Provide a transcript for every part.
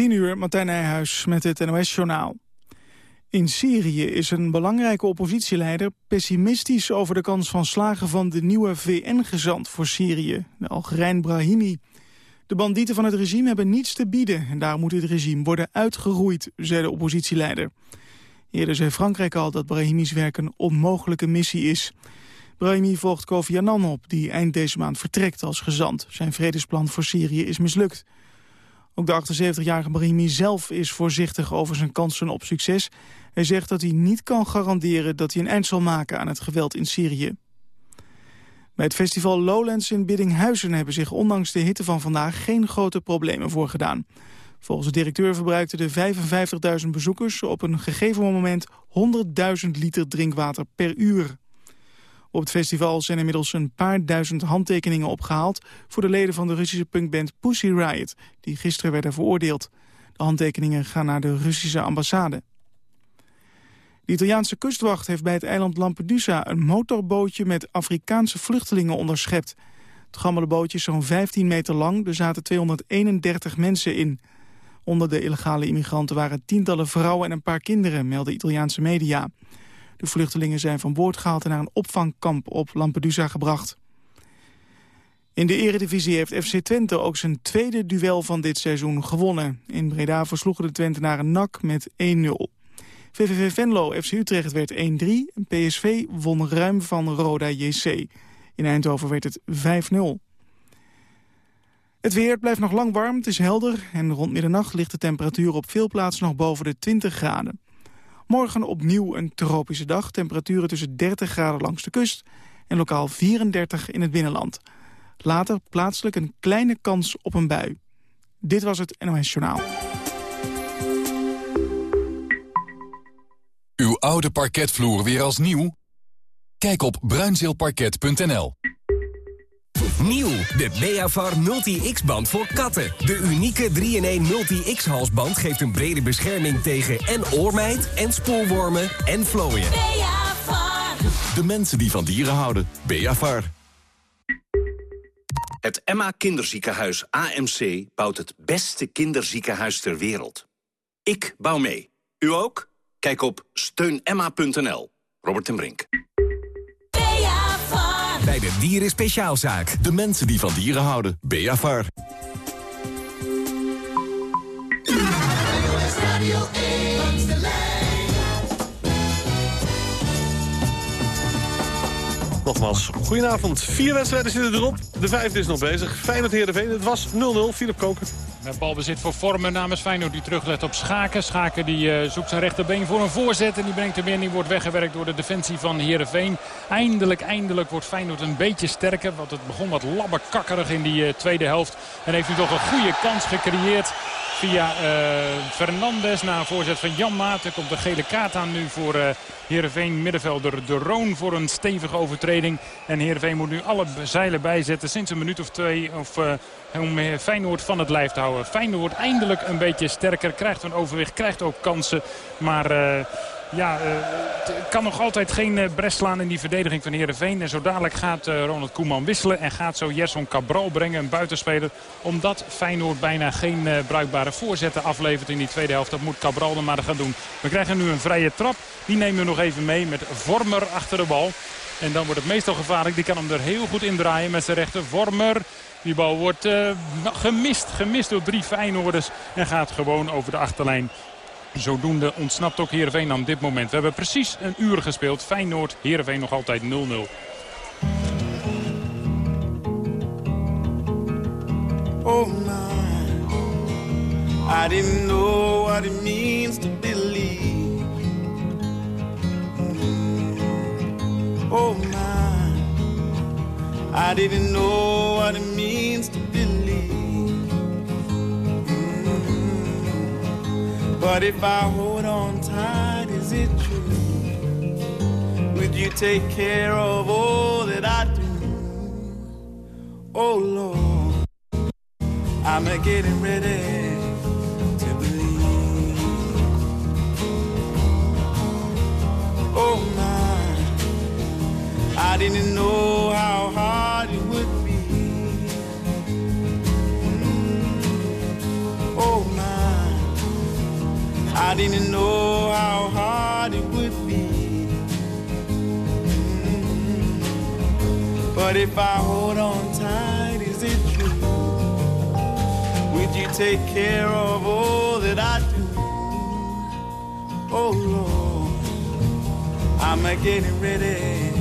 10 uur, Martijn Nijhuis met het NOS-journaal. In Syrië is een belangrijke oppositieleider pessimistisch over de kans van slagen van de nieuwe VN-gezant voor Syrië, de Algerijn Brahimi. De bandieten van het regime hebben niets te bieden en daar moet het regime worden uitgeroeid, zei de oppositieleider. Eerder zei Frankrijk al dat Brahimi's werk een onmogelijke missie is. Brahimi volgt Kofi Annan op, die eind deze maand vertrekt als gezant. Zijn vredesplan voor Syrië is mislukt. Ook de 78-jarige Brahimi zelf is voorzichtig over zijn kansen op succes. Hij zegt dat hij niet kan garanderen dat hij een eind zal maken aan het geweld in Syrië. Bij het festival Lowlands in Biddinghuizen hebben zich ondanks de hitte van vandaag geen grote problemen voorgedaan. Volgens de directeur verbruikten de 55.000 bezoekers op een gegeven moment 100.000 liter drinkwater per uur. Op het festival zijn inmiddels een paar duizend handtekeningen opgehaald... voor de leden van de Russische punkband Pussy Riot... die gisteren werden veroordeeld. De handtekeningen gaan naar de Russische ambassade. De Italiaanse kustwacht heeft bij het eiland Lampedusa... een motorbootje met Afrikaanse vluchtelingen onderschept. Het gammele bootje is zo'n 15 meter lang. Er zaten 231 mensen in. Onder de illegale immigranten waren tientallen vrouwen en een paar kinderen... melden Italiaanse media. De vluchtelingen zijn van boord gehaald en naar een opvangkamp op Lampedusa gebracht. In de eredivisie heeft FC Twente ook zijn tweede duel van dit seizoen gewonnen. In Breda versloegen de Twentenaren NAC met 1-0. VVV Venlo FC Utrecht werd 1-3 en PSV won ruim van Roda JC. In Eindhoven werd het 5-0. Het weer blijft nog lang warm, het is helder... en rond middernacht ligt de temperatuur op veel plaatsen nog boven de 20 graden. Morgen opnieuw een tropische dag. Temperaturen tussen 30 graden langs de kust en lokaal 34 in het binnenland. Later plaatselijk een kleine kans op een bui. Dit was het NOS Journaal. Uw oude parketvloer weer als nieuw? Kijk op bruinzeelparket.nl. Nieuw, de Beavar Multi-X-band voor katten. De unieke 3-in-1 Multi-X-halsband geeft een brede bescherming tegen en oormijt... en spoorwormen en vlooien. Beavar. De mensen die van dieren houden. Beavar. Het Emma Kinderziekenhuis AMC bouwt het beste kinderziekenhuis ter wereld. Ik bouw mee. U ook? Kijk op steunemma.nl. Robert en Brink. Bij de Dieren Speciaalzaak. De mensen die van dieren houden. Beavar. Goedenavond. Vier wedstrijden zitten erop. De vijfde is nog bezig. Feyenoord Heerenveen. Het was 0-0. Filip Koker. Met balbezit voor Vormen namens Feyenoord die teruglet op Schaken. Schaken die uh, zoekt zijn rechterbeen voor een voorzet. En die brengt hem in. Die wordt weggewerkt door de defensie van Heerenveen. Eindelijk, eindelijk wordt Feyenoord een beetje sterker. Want het begon wat labbekakkerig in die uh, tweede helft. En heeft nu toch een goede kans gecreëerd via uh, Fernandes na een voorzet van Jan Maat. Er komt een gele kaart aan nu voor uh, Heerenveen middenvelder De Roon voor een stevige overtreding. En Heerenveen moet nu alle zeilen bijzetten sinds een minuut of twee of, uh, om Feyenoord van het lijf te houden. Feyenoord eindelijk een beetje sterker, krijgt een overwicht, krijgt ook kansen. Maar ja, uh, kan nog altijd geen uh, brest slaan in die verdediging van Heerenveen. En zo dadelijk gaat uh, Ronald Koeman wisselen en gaat zo Gerson Cabral brengen, een buitenspeler. Omdat Feyenoord bijna geen bruikbare voorzetten aflevert in die tweede helft. Dat moet Cabral dan maar gaan doen. We krijgen nu een vrije trap. Die nemen we nog even mee met Vormer achter de bal. En dan wordt het meestal gevaarlijk. Die kan hem er heel goed indraaien met zijn rechter. Vormer. Die bal wordt gemist. Gemist door drie Feyenoorders. En gaat gewoon over de achterlijn. Zodoende ontsnapt ook Heerenveen aan dit moment. We hebben precies een uur gespeeld. Feyenoord, Heerenveen nog altijd 0-0. Oh my, I didn't know what it means to believe. Oh my, I didn't know what it means to believe. But if I hold on tight, is it true? Would you take care of all that I do? Oh Lord, I'm a getting ready to believe. Oh my, I didn't know how hard I didn't know how hard it would be. Mm. But if I hold on tight, is it true? Would you take care of all that I do? Oh Lord, I'm a getting ready.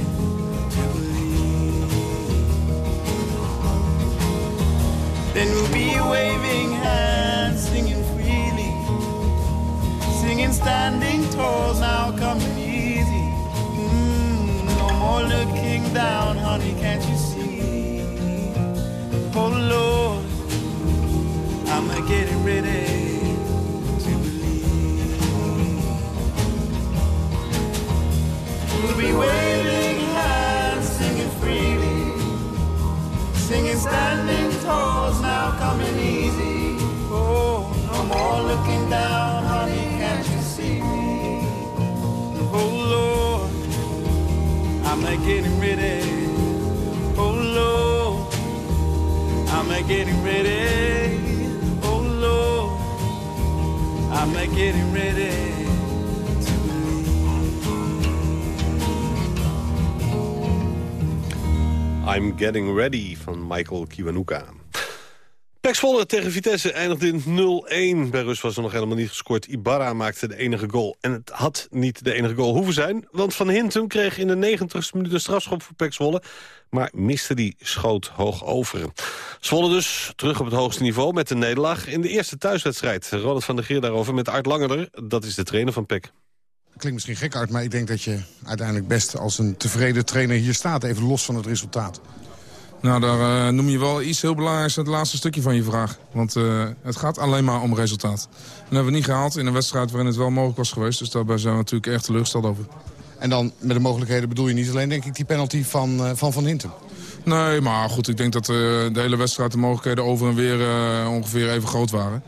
Then we'll be waving hands, singing standing tall, now coming easy. Mm, no more looking down, honey, can't you see? Oh Lord, getting ready. Oh Lord, I'm a getting ready. to I'm Getting Ready van Michael Kiwanuka. Pek tegen Vitesse eindigde in 0-1. Bij rust was er nog helemaal niet gescoord. Ibarra maakte de enige goal. En het had niet de enige goal hoeven zijn. Want Van Hintem kreeg in de 90ste minuut een strafschop voor Pek. Maar miste die schoot hoog over. Zwolle dus terug op het hoogste niveau met de nederlaag in de eerste thuiswedstrijd. Ronald van der Geer daarover met Art Langerder. Dat is de trainer van Pek. Klinkt misschien gek uit, maar ik denk dat je uiteindelijk best als een tevreden trainer hier staat. Even los van het resultaat. Nou, daar eh, noem je wel iets heel belangrijks het laatste stukje van je vraag. Want eh, het gaat alleen maar om resultaat. Dat hebben we niet gehaald in een wedstrijd waarin het wel mogelijk was geweest. Dus daarbij zijn we natuurlijk erg teleurgesteld over. En dan met de mogelijkheden bedoel je niet alleen denk ik die penalty van eh, Van, van Hintem. Nee, maar goed, ik denk dat de hele wedstrijd de mogelijkheden over en weer ongeveer even groot waren.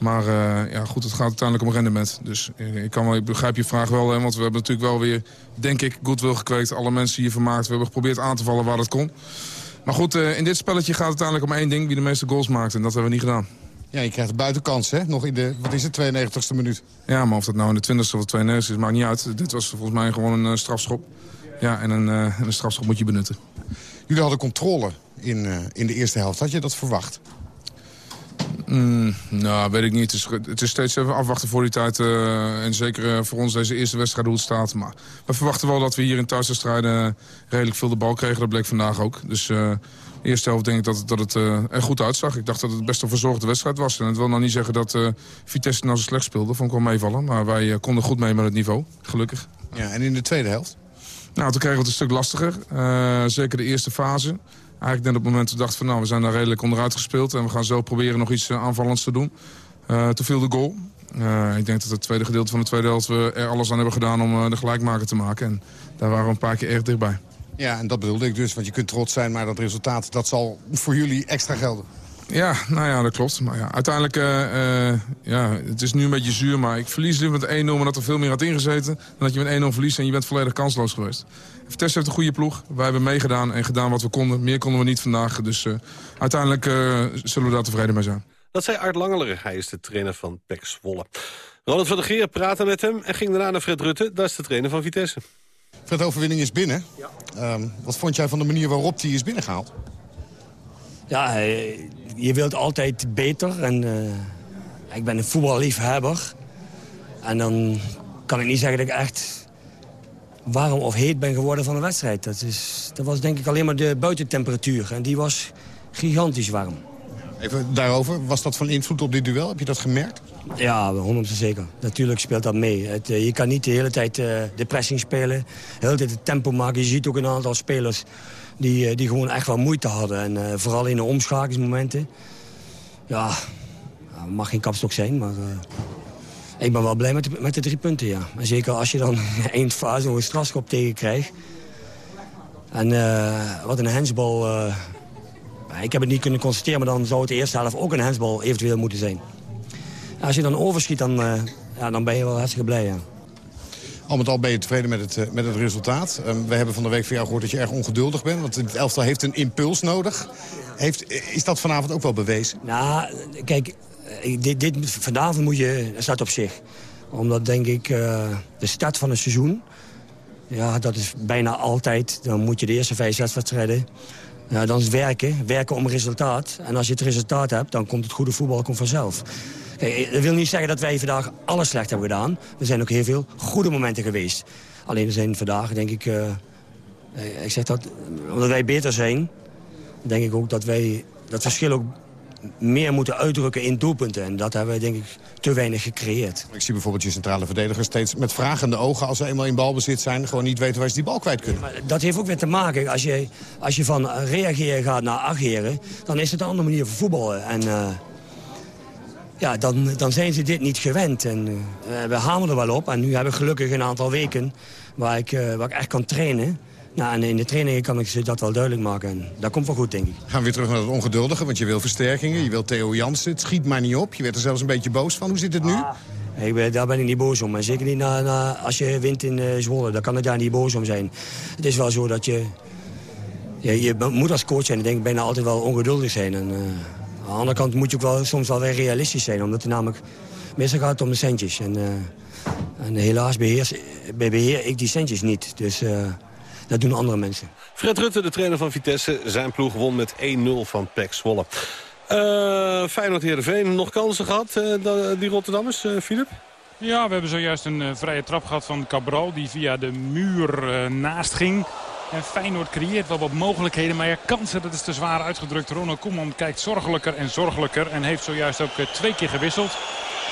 Maar ja, goed, het gaat uiteindelijk om rendement. Dus ik, kan wel, ik begrijp je vraag wel, hè, want we hebben natuurlijk wel weer, denk ik, goodwill gekweekt. Alle mensen hier vermaakt. We hebben geprobeerd aan te vallen waar dat kon. Maar goed, eh, in dit spelletje gaat het uiteindelijk om één ding. Wie de meeste goals maakt. En dat hebben we niet gedaan. Ja, je krijgt een buitenkans, hè? Nog in de, wat is het, 92e minuut. Ja, maar of dat nou in de 20ste of de 92ste is, maakt niet uit. Dit was volgens mij gewoon een eh, strafschop. Ja, en een, eh, en een strafschop moet je benutten. Jullie hadden controle in, in de eerste helft. Had je dat verwacht? Mm, nou, weet ik niet. Het is, het is steeds even afwachten voor die tijd. eh, en zeker eh, voor ons deze eerste wedstrijd hoe het staat. Maar we verwachten wel dat we hier in thuiswedstrijden redelijk veel de bal kregen. Dat bleek vandaag ook. Dus eh, de eerste helft denk ik dat, het- dat het eh, er goed uitzag. Ik dacht dat het best een verzorgde wedstrijd was. En het wil nou niet zeggen dat eh, Vitesse nou zo slecht speelde. Vond ik wel meevallen. Maar wij eh, konden goed mee met het niveau. Gelukkig. Ja, en in de tweede helft? Nou, toen kregen we het een stuk lastiger. Eh, zeker de eerste fase. Eigenlijk net op het moment dachten van nou, we zijn daar redelijk onderuit gespeeld. En we gaan zo proberen nog iets eh, aanvallends te doen. Eh, toen viel de goal. Eh, ik denk dat het tweede gedeelte van de tweede helft we er alles aan hebben gedaan om de gelijkmaker te maken. En daar waren we een paar keer erg dichtbij. Ja, en dat bedoelde ik dus. Want je kunt trots zijn, maar dat resultaat dat zal voor jullie extra gelden. Ja, nou ja, dat klopt. Maar ja, uiteindelijk, eh, eh, ja, het is nu een beetje zuur, maar ik verlies nu met 1-0, maar dat er veel meer had ingezeten. Dan dat je met 1-0 verliest en je bent volledig kansloos geweest. Vitesse heeft een goede ploeg. Wij hebben meegedaan en gedaan wat we konden. Meer konden we niet vandaag, dus eh, uiteindelijk eh, zullen we daar tevreden mee zijn. Dat zei Art Langeleren. Hij is de trainer van Pek Zwolle. Ronald van der Geer praatte met hem en ging daarna naar Fred Rutte. Dat is de trainer van Vitesse. Fred, de overwinning is binnen. Ehm, wat vond jij van de manier waarop die is binnengehaald? Ja, je wilt altijd beter. En eh, ik ben een voetballiefhebber. En dan kan ik niet zeggen dat ik echt warm of heet ben geworden van de wedstrijd. Dat, is, dat was denk ik alleen maar de buitentemperatuur. En die was gigantisch warm. Even daarover, was dat van invloed op dit duel? Heb je dat gemerkt? Ja, 100% zeker. Natuurlijk speelt dat mee. Het, eh, je kan niet de hele tijd eh, de spelen. De hele tijd het tempo maken. Je ziet ook een aantal spelers die, eh, die gewoon echt wel moeite hadden. En vooral in de omschakelingsmomenten. Ja, ja, mag geen kapstok zijn, maar... ik ben wel blij met de, met de drie punten, ja. Zeker als je dan in eindfase nog een strafschop tegen krijgt. En wat een hensbal... eh, ik heb het niet kunnen constateren, maar dan zou het de eerste helft ook een hensbal eventueel moeten zijn. Als je dan overschiet, dan, eh, ja, dan ben je wel hartstikke blij, ja. Al met al ben je tevreden met het, eh, met het resultaat. Ehm, we hebben van de week van jou gehoord dat je erg ongeduldig bent. Want het elftal heeft een impuls nodig. Heeft, is dat vanavond ook wel bewezen? Nou, kijk, eh, dit, dit, vanavond moet je, staat op zich. Omdat denk ik de start van een seizoen... Ja, dat is bijna altijd. Dan moet je de eerste vijf, zes wedstrijden... Ja, dan is het werken. Werken om resultaat. En als je het resultaat hebt, dan komt het goede voetbal komt vanzelf. Kijk, dat wil niet zeggen dat wij vandaag alles slecht hebben gedaan. Er zijn ook heel veel goede momenten geweest. Alleen er zijn vandaag, denk ik... Uh, ik zeg dat, omdat wij beter zijn... denk ik ook dat wij dat verschil ook meer moeten uitdrukken in doelpunten. En dat hebben we denk ik te weinig gecreëerd. Ik zie bijvoorbeeld je centrale verdedigers steeds met vragende ogen... als ze eenmaal in balbezit zijn, gewoon niet weten waar ze die bal kwijt kunnen. Maar dat heeft ook weer te maken, als je, als je van reageren gaat naar ageren... dan is het een andere manier van voetballen. En uh, ja, dan, dan zijn ze dit niet gewend. En uh, we hameren er wel op. En nu heb ik gelukkig een aantal weken waar ik, uh, waar ik echt kan trainen... Nou, en in de trainingen kan ik ze dat wel duidelijk maken. En dat komt wel goed, denk ik. Gaan we weer terug naar het ongeduldige, want je wil versterkingen. Je wil Theo Jansen. Het schiet maar niet op. Je werd er zelfs een beetje boos van. Hoe zit het nu? Ah, ik ben, daar ben ik niet boos om. Maar zeker niet na, na als je wint in uh, Zwolle. Dan kan ik daar niet boos om zijn. Het is wel zo dat je... Je, je moet als coach zijn, denk ik, bijna altijd wel ongeduldig zijn. En, uh, aan de andere kant moet je ook wel, soms wel weer realistisch zijn. Omdat het namelijk... Meestal gaat het om de centjes. En, uh, en helaas beheer, beheer ik die centjes niet. Dus... Dat doen andere mensen. Fred Rutte, de trainer van Vitesse. Zijn ploeg won met 1-0 van PEC Zwolle. Uh, Feyenoord Heerenveen, nog kansen gehad, uh, die Rotterdammers, uh, Filip? Ja, we hebben zojuist een vrije trap gehad van Cabral... die via de muur naast ging. En Feyenoord creëert wel wat mogelijkheden, maar ja, kansen, dat is te zwaar uitgedrukt. Ronald Koeman kijkt zorgelijker en zorgelijker en heeft zojuist ook twee keer gewisseld.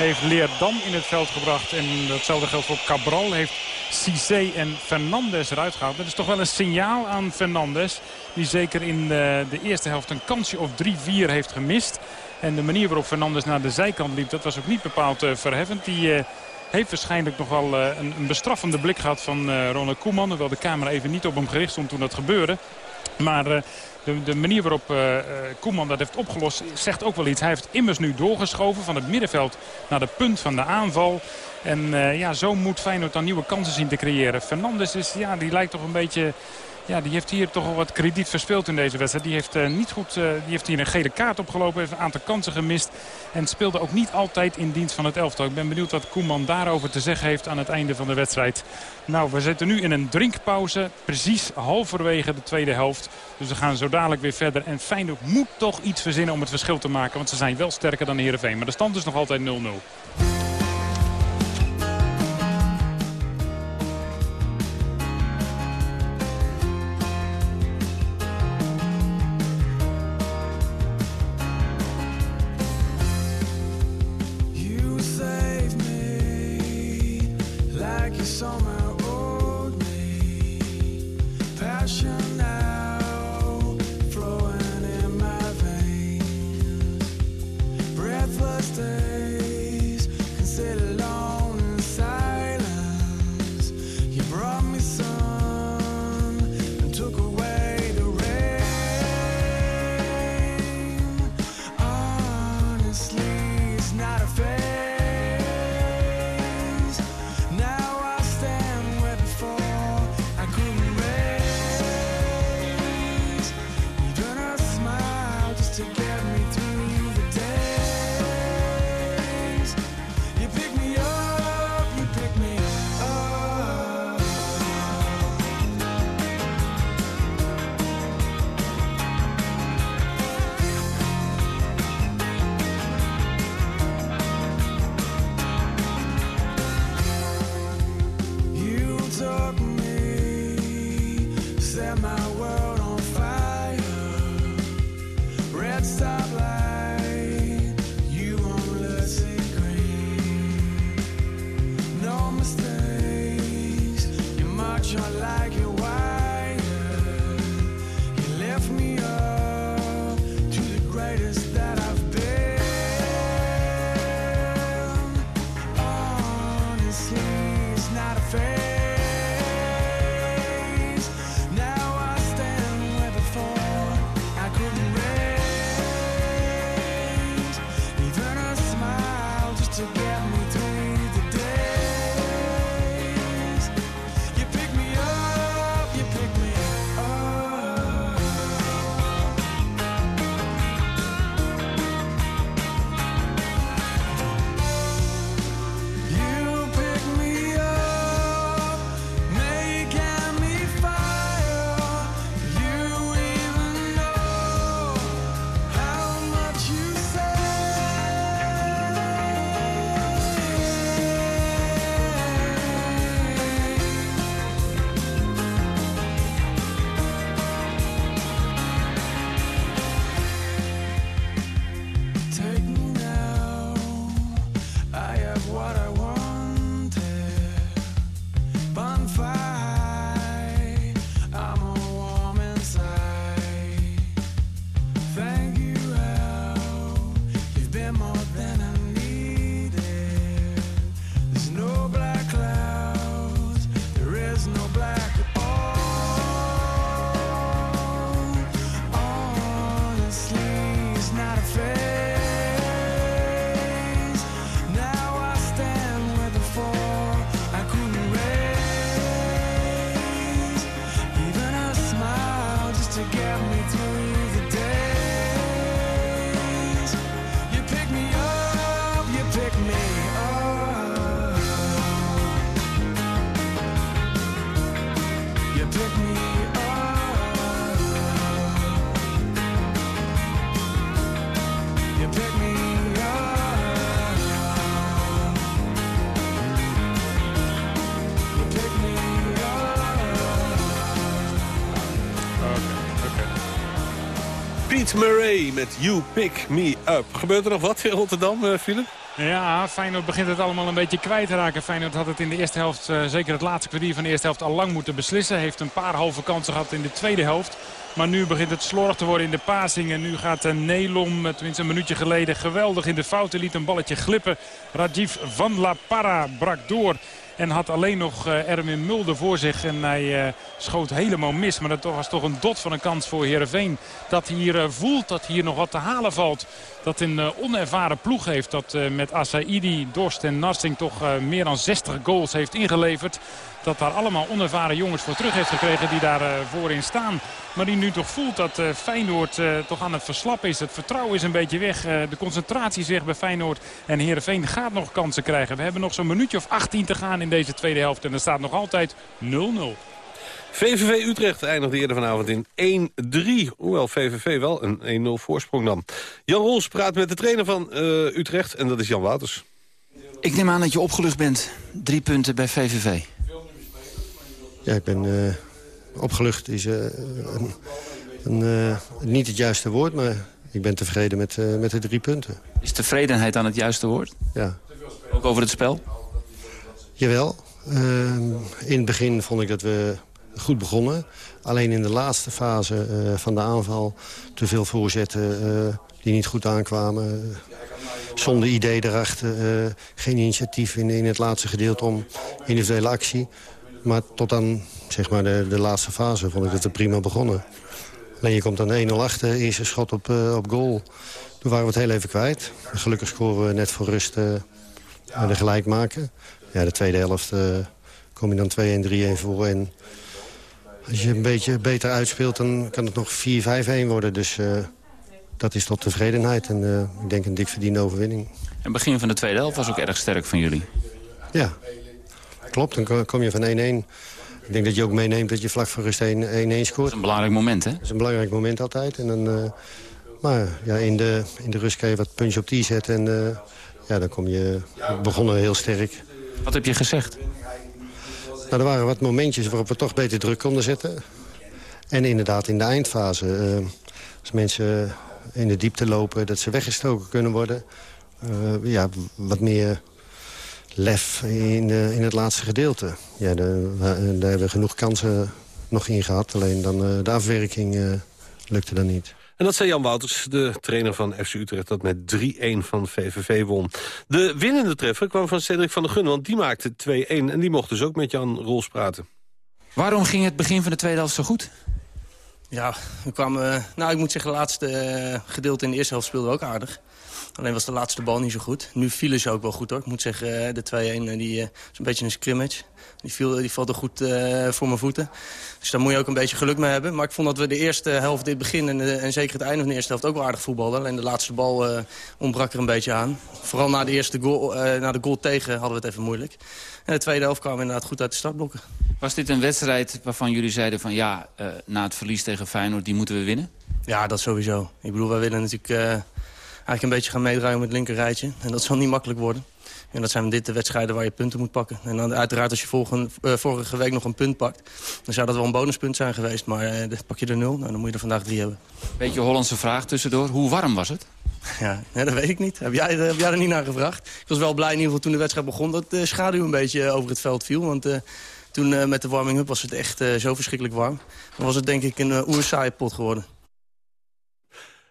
Heeft Leerdam in het veld gebracht en datzelfde geldt voor Cabral. Heeft Cissé en Fernandes eruit gehaald. Dat is toch wel een signaal aan Fernandes. Die zeker in de, de eerste helft een kansje of 3-4 heeft gemist. En de manier waarop Fernandes naar de zijkant liep, dat was ook niet bepaald uh, verheffend. Die uh, heeft waarschijnlijk nog wel uh, een, een, bestraffende blik gehad van Ronald Koeman. Hoewel de camera even niet op hem gericht stond toen dat gebeurde. Maar de, de, manier waarop uh, Koeman dat heeft opgelost zegt ook wel iets. Hij heeft immers nu doorgeschoven van het middenveld naar de punt van de aanval. En uh, ja, zo moet Feyenoord dan nieuwe kansen zien te creëren. Fernandes is, ja, die lijkt toch een beetje... Ja, die heeft hier toch wel wat krediet verspeeld in deze wedstrijd. Die heeft, uh, niet goed, uh, die heeft hier een gele kaart opgelopen. Heeft een aantal kansen gemist. En speelde ook niet altijd in dienst van het elftal. Ik ben benieuwd wat Koeman daarover te zeggen heeft aan het einde van de wedstrijd. Nou, we zitten nu in een drinkpauze. Precies halverwege de tweede helft. Dus we gaan zo dadelijk weer verder. En Feyenoord moet toch iets verzinnen om het verschil te maken. Want ze zijn wel sterker dan Heerenveen. Maar de stand is nog altijd 0-0. Thursday. Kate Murray met You Pick Me Up. Gebeurt er nog wat in Rotterdam, uh, Philip? Ja, Feyenoord begint het allemaal een beetje kwijt te raken. Feyenoord had het in de eerste helft, uh, zeker het laatste kwartier van de eerste helft, al lang moeten beslissen. Heeft een paar halve kansen gehad in de tweede helft. Maar nu begint het slordig te worden in de passing. En nu gaat uh, Nelom, tenminste een minuutje geleden, geweldig in de fouten. Liet een balletje glippen. Rajiv van La Parra brak door. En had alleen nog uh, Erwin Mulder voor zich. En hij uh, schoot helemaal mis. Maar dat was toch een dot van een kans voor Heerenveen. Dat hier uh, voelt dat hier nog wat te halen valt. Dat een onervaren ploeg heeft. Dat met Asaidi, Dorst en Narsing toch meer dan 60 goals heeft ingeleverd dat daar allemaal onervaren jongens voor terug heeft gekregen die daar voorin staan. Maar die nu toch voelt dat Feyenoord toch aan het verslappen is. Het vertrouwen is een beetje weg. de concentratie is weg bij Feyenoord. En Heerenveen gaat nog kansen krijgen. We hebben nog zo'n minuutje of 18 te gaan in deze tweede helft. En er staat nog altijd 0-0. VVV Utrecht eindigde eerder vanavond in 1-3. Hoewel VVV wel een 1-0 voorsprong nam. Jan Roels praat met de trainer van Utrecht en dat is Jan Wouters. Ik neem aan dat je opgelucht bent. Drie punten bij VVV. Ja, ik ben uh, opgelucht. Is uh, een, een, uh, niet het juiste woord, maar ik ben tevreden met, met de drie punten. Is tevredenheid dan het juiste woord? Ja. Ook over het spel? Jawel. in het begin vond ik dat we goed begonnen. Alleen in de laatste fase van de aanval te veel voorzetten die niet goed aankwamen. Zonder idee erachter. geen initiatief in, in het laatste gedeelte om individuele actie. Maar tot dan zeg maar, de, de laatste fase vond ik dat we prima begonnen. Alleen je komt dan 1-0 achter, eerste schot op, op goal. Toen waren we het heel even kwijt. Gelukkig scoren we net voor rust de gelijk maken. Ja, de tweede helft kom je dan 2-1, 3-1 voor. En als je een beetje beter uitspeelt, dan kan het nog 4-5-1 worden. Dus dat is tot tevredenheid. En ik denk een dik verdiende overwinning. En het begin van de tweede helft was ook erg sterk van jullie. Ja, klopt. Dan kom je van 1-1. Ik denk dat je ook meeneemt dat je vlak voor rust 1-1 scoort. Dat is een belangrijk moment, hè? Dat is een belangrijk moment altijd. En dan, uh, maar ja, in, de, in de rust kan je wat puntje op die zetten. En ja, dan kom je... begonnen heel sterk. Wat heb je gezegd? Nou, er waren wat momentjes waarop we toch beter druk konden zetten. En inderdaad in de eindfase. Uh, als mensen in de diepte lopen, dat ze weggestoken kunnen worden. ja, wat meer lef in, in het laatste gedeelte. Ja, de, daar hebben we genoeg kansen nog in gehad. Alleen dan uh, de afwerking lukte dan niet. En dat zei Jan Wouters, de trainer van FC Utrecht... dat met 3-1 van VVV won. De winnende treffer kwam van Cedric van der Gun... want die maakte 2-1 en die mocht dus ook met Jan Rols praten. Waarom ging het begin van de tweede helft zo goed? Ja, we kwamen, nou, ik moet zeggen, het laatste gedeelte in de eerste helft speelde ook aardig. Alleen was de laatste bal niet zo goed. Nu vielen ze ook wel goed hoor. Ik moet zeggen, eh, de 2-1 eh, die, is een beetje een scrimmage. Die, viel, die valt er goed uh, voor mijn voeten. Dus daar moet je ook een beetje geluk mee hebben. Maar ik vond dat we de eerste helft, dit begin en, en zeker het einde van de eerste helft ook wel aardig voetbalden. Alleen de laatste bal uh, ontbrak er een beetje aan. Vooral na de eerste goal, na de goal tegen hadden we het even moeilijk. En de tweede helft kwamen we inderdaad goed uit de startblokken. Was dit een wedstrijd waarvan jullie zeiden van ja, na het verlies tegen Feyenoord, die moeten we winnen? Ja, dat sowieso. Ik bedoel, wij willen natuurlijk eigenlijk een beetje gaan meedraaien met het linkerrijtje. En dat zal niet makkelijk worden. En dat zijn dit de wedstrijden waar je punten moet pakken. En dan uiteraard als je uh, vorige week nog een punt pakt... dan zou dat wel een bonuspunt zijn geweest. Maar uh, pak je er nul, nou, dan moet je er vandaag drie hebben. Beetje Hollandse vraag tussendoor. Hoe warm was het? Ja, nee, dat weet ik niet. Heb jij, heb jij er niet naar gevraagd? Ik was wel blij in ieder geval toen de wedstrijd begon... dat de schaduw een beetje over het veld viel. Want uh, toen met de warming-up was het echt zo verschrikkelijk warm. Dan was het denk ik een oersaaie pot geworden.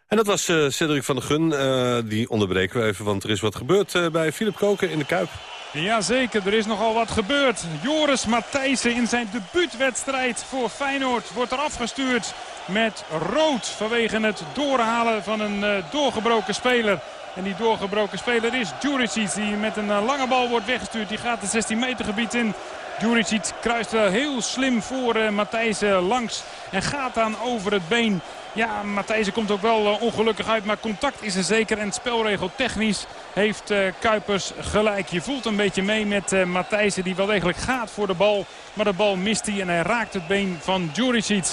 En dat was uh, Cedric van der Gun. Uh, die onderbreken we even, want er is wat gebeurd uh, bij Philip Koken in de Kuip. Jazeker, er is nogal wat gebeurd. Joris Matthijssen in zijn debuutwedstrijd voor Feyenoord wordt er afgestuurd met rood vanwege het doorhalen van een doorgebroken speler. En die doorgebroken speler is Juricic die met een lange bal wordt weggestuurd. Die gaat de 16 meter gebied in. Juricic kruist heel slim voor Matthijssen langs en gaat dan over het been. Ja, Matthijsen komt ook wel uh, ongelukkig uit, maar contact is er zeker. En spelregel technisch heeft uh, Kuipers gelijk. Je voelt een beetje mee met uh, Matthijsen die wel degelijk gaat voor de bal. Maar de bal mist hij en hij raakt het been van Juricic.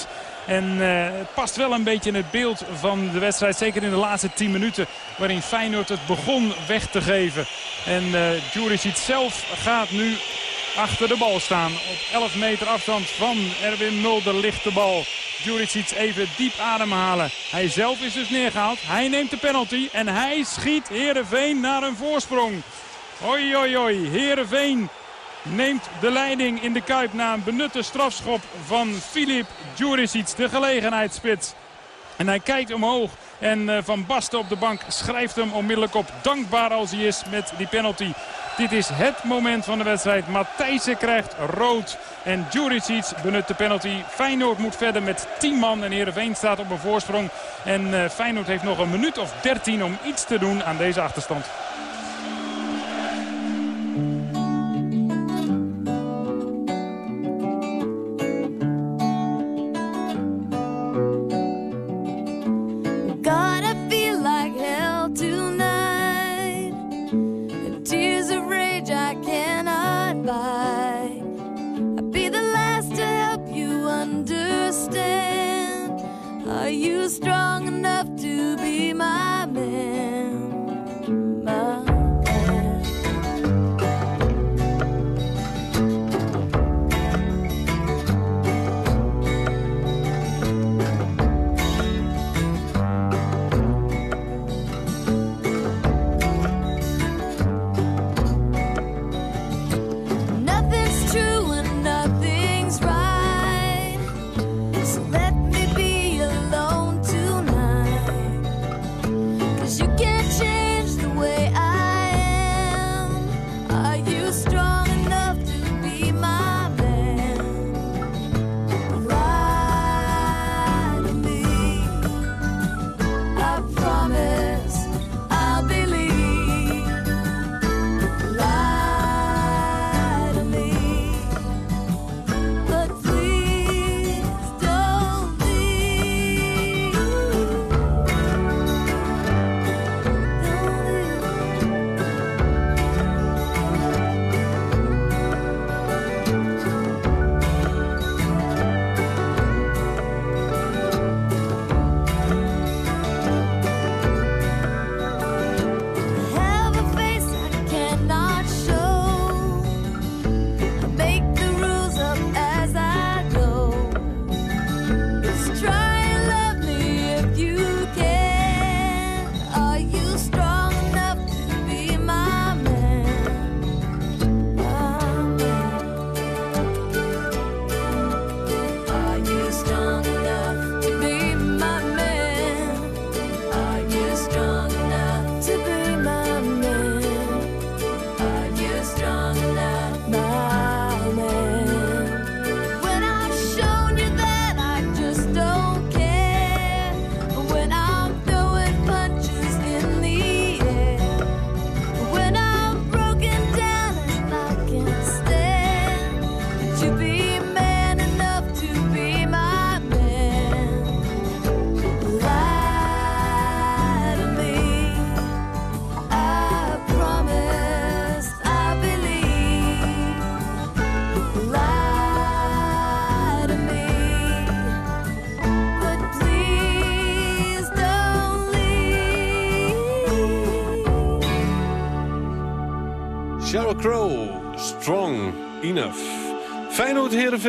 En het past wel een beetje in het beeld van de wedstrijd. Zeker in de laatste 10 minuten waarin Feyenoord het begon weg te geven. En uh, zelf gaat nu achter de bal staan. Op 11 meter afstand van Erwin Mulder ligt de bal. Juricic even diep ademhalen. Hij zelf is dus neergehaald. Hij neemt de penalty en hij schiet Heerenveen naar een voorsprong. Oi, oi. Heerenveen neemt de leiding in de Kuip na een benutte strafschop van Filip Juricic, de gelegenheidsspits. En hij kijkt omhoog en eh, Van Basten op de bank schrijft hem onmiddellijk op. Dankbaar als hij is met die penalty. Dit is het moment van de wedstrijd. Matthijssen krijgt rood. En Juricic benut de penalty. Feyenoord moet verder met 10 man. En Heerenveen staat op een voorsprong. En uh, Feyenoord heeft nog een minuut of 13 om iets te doen aan deze achterstand. Are you strong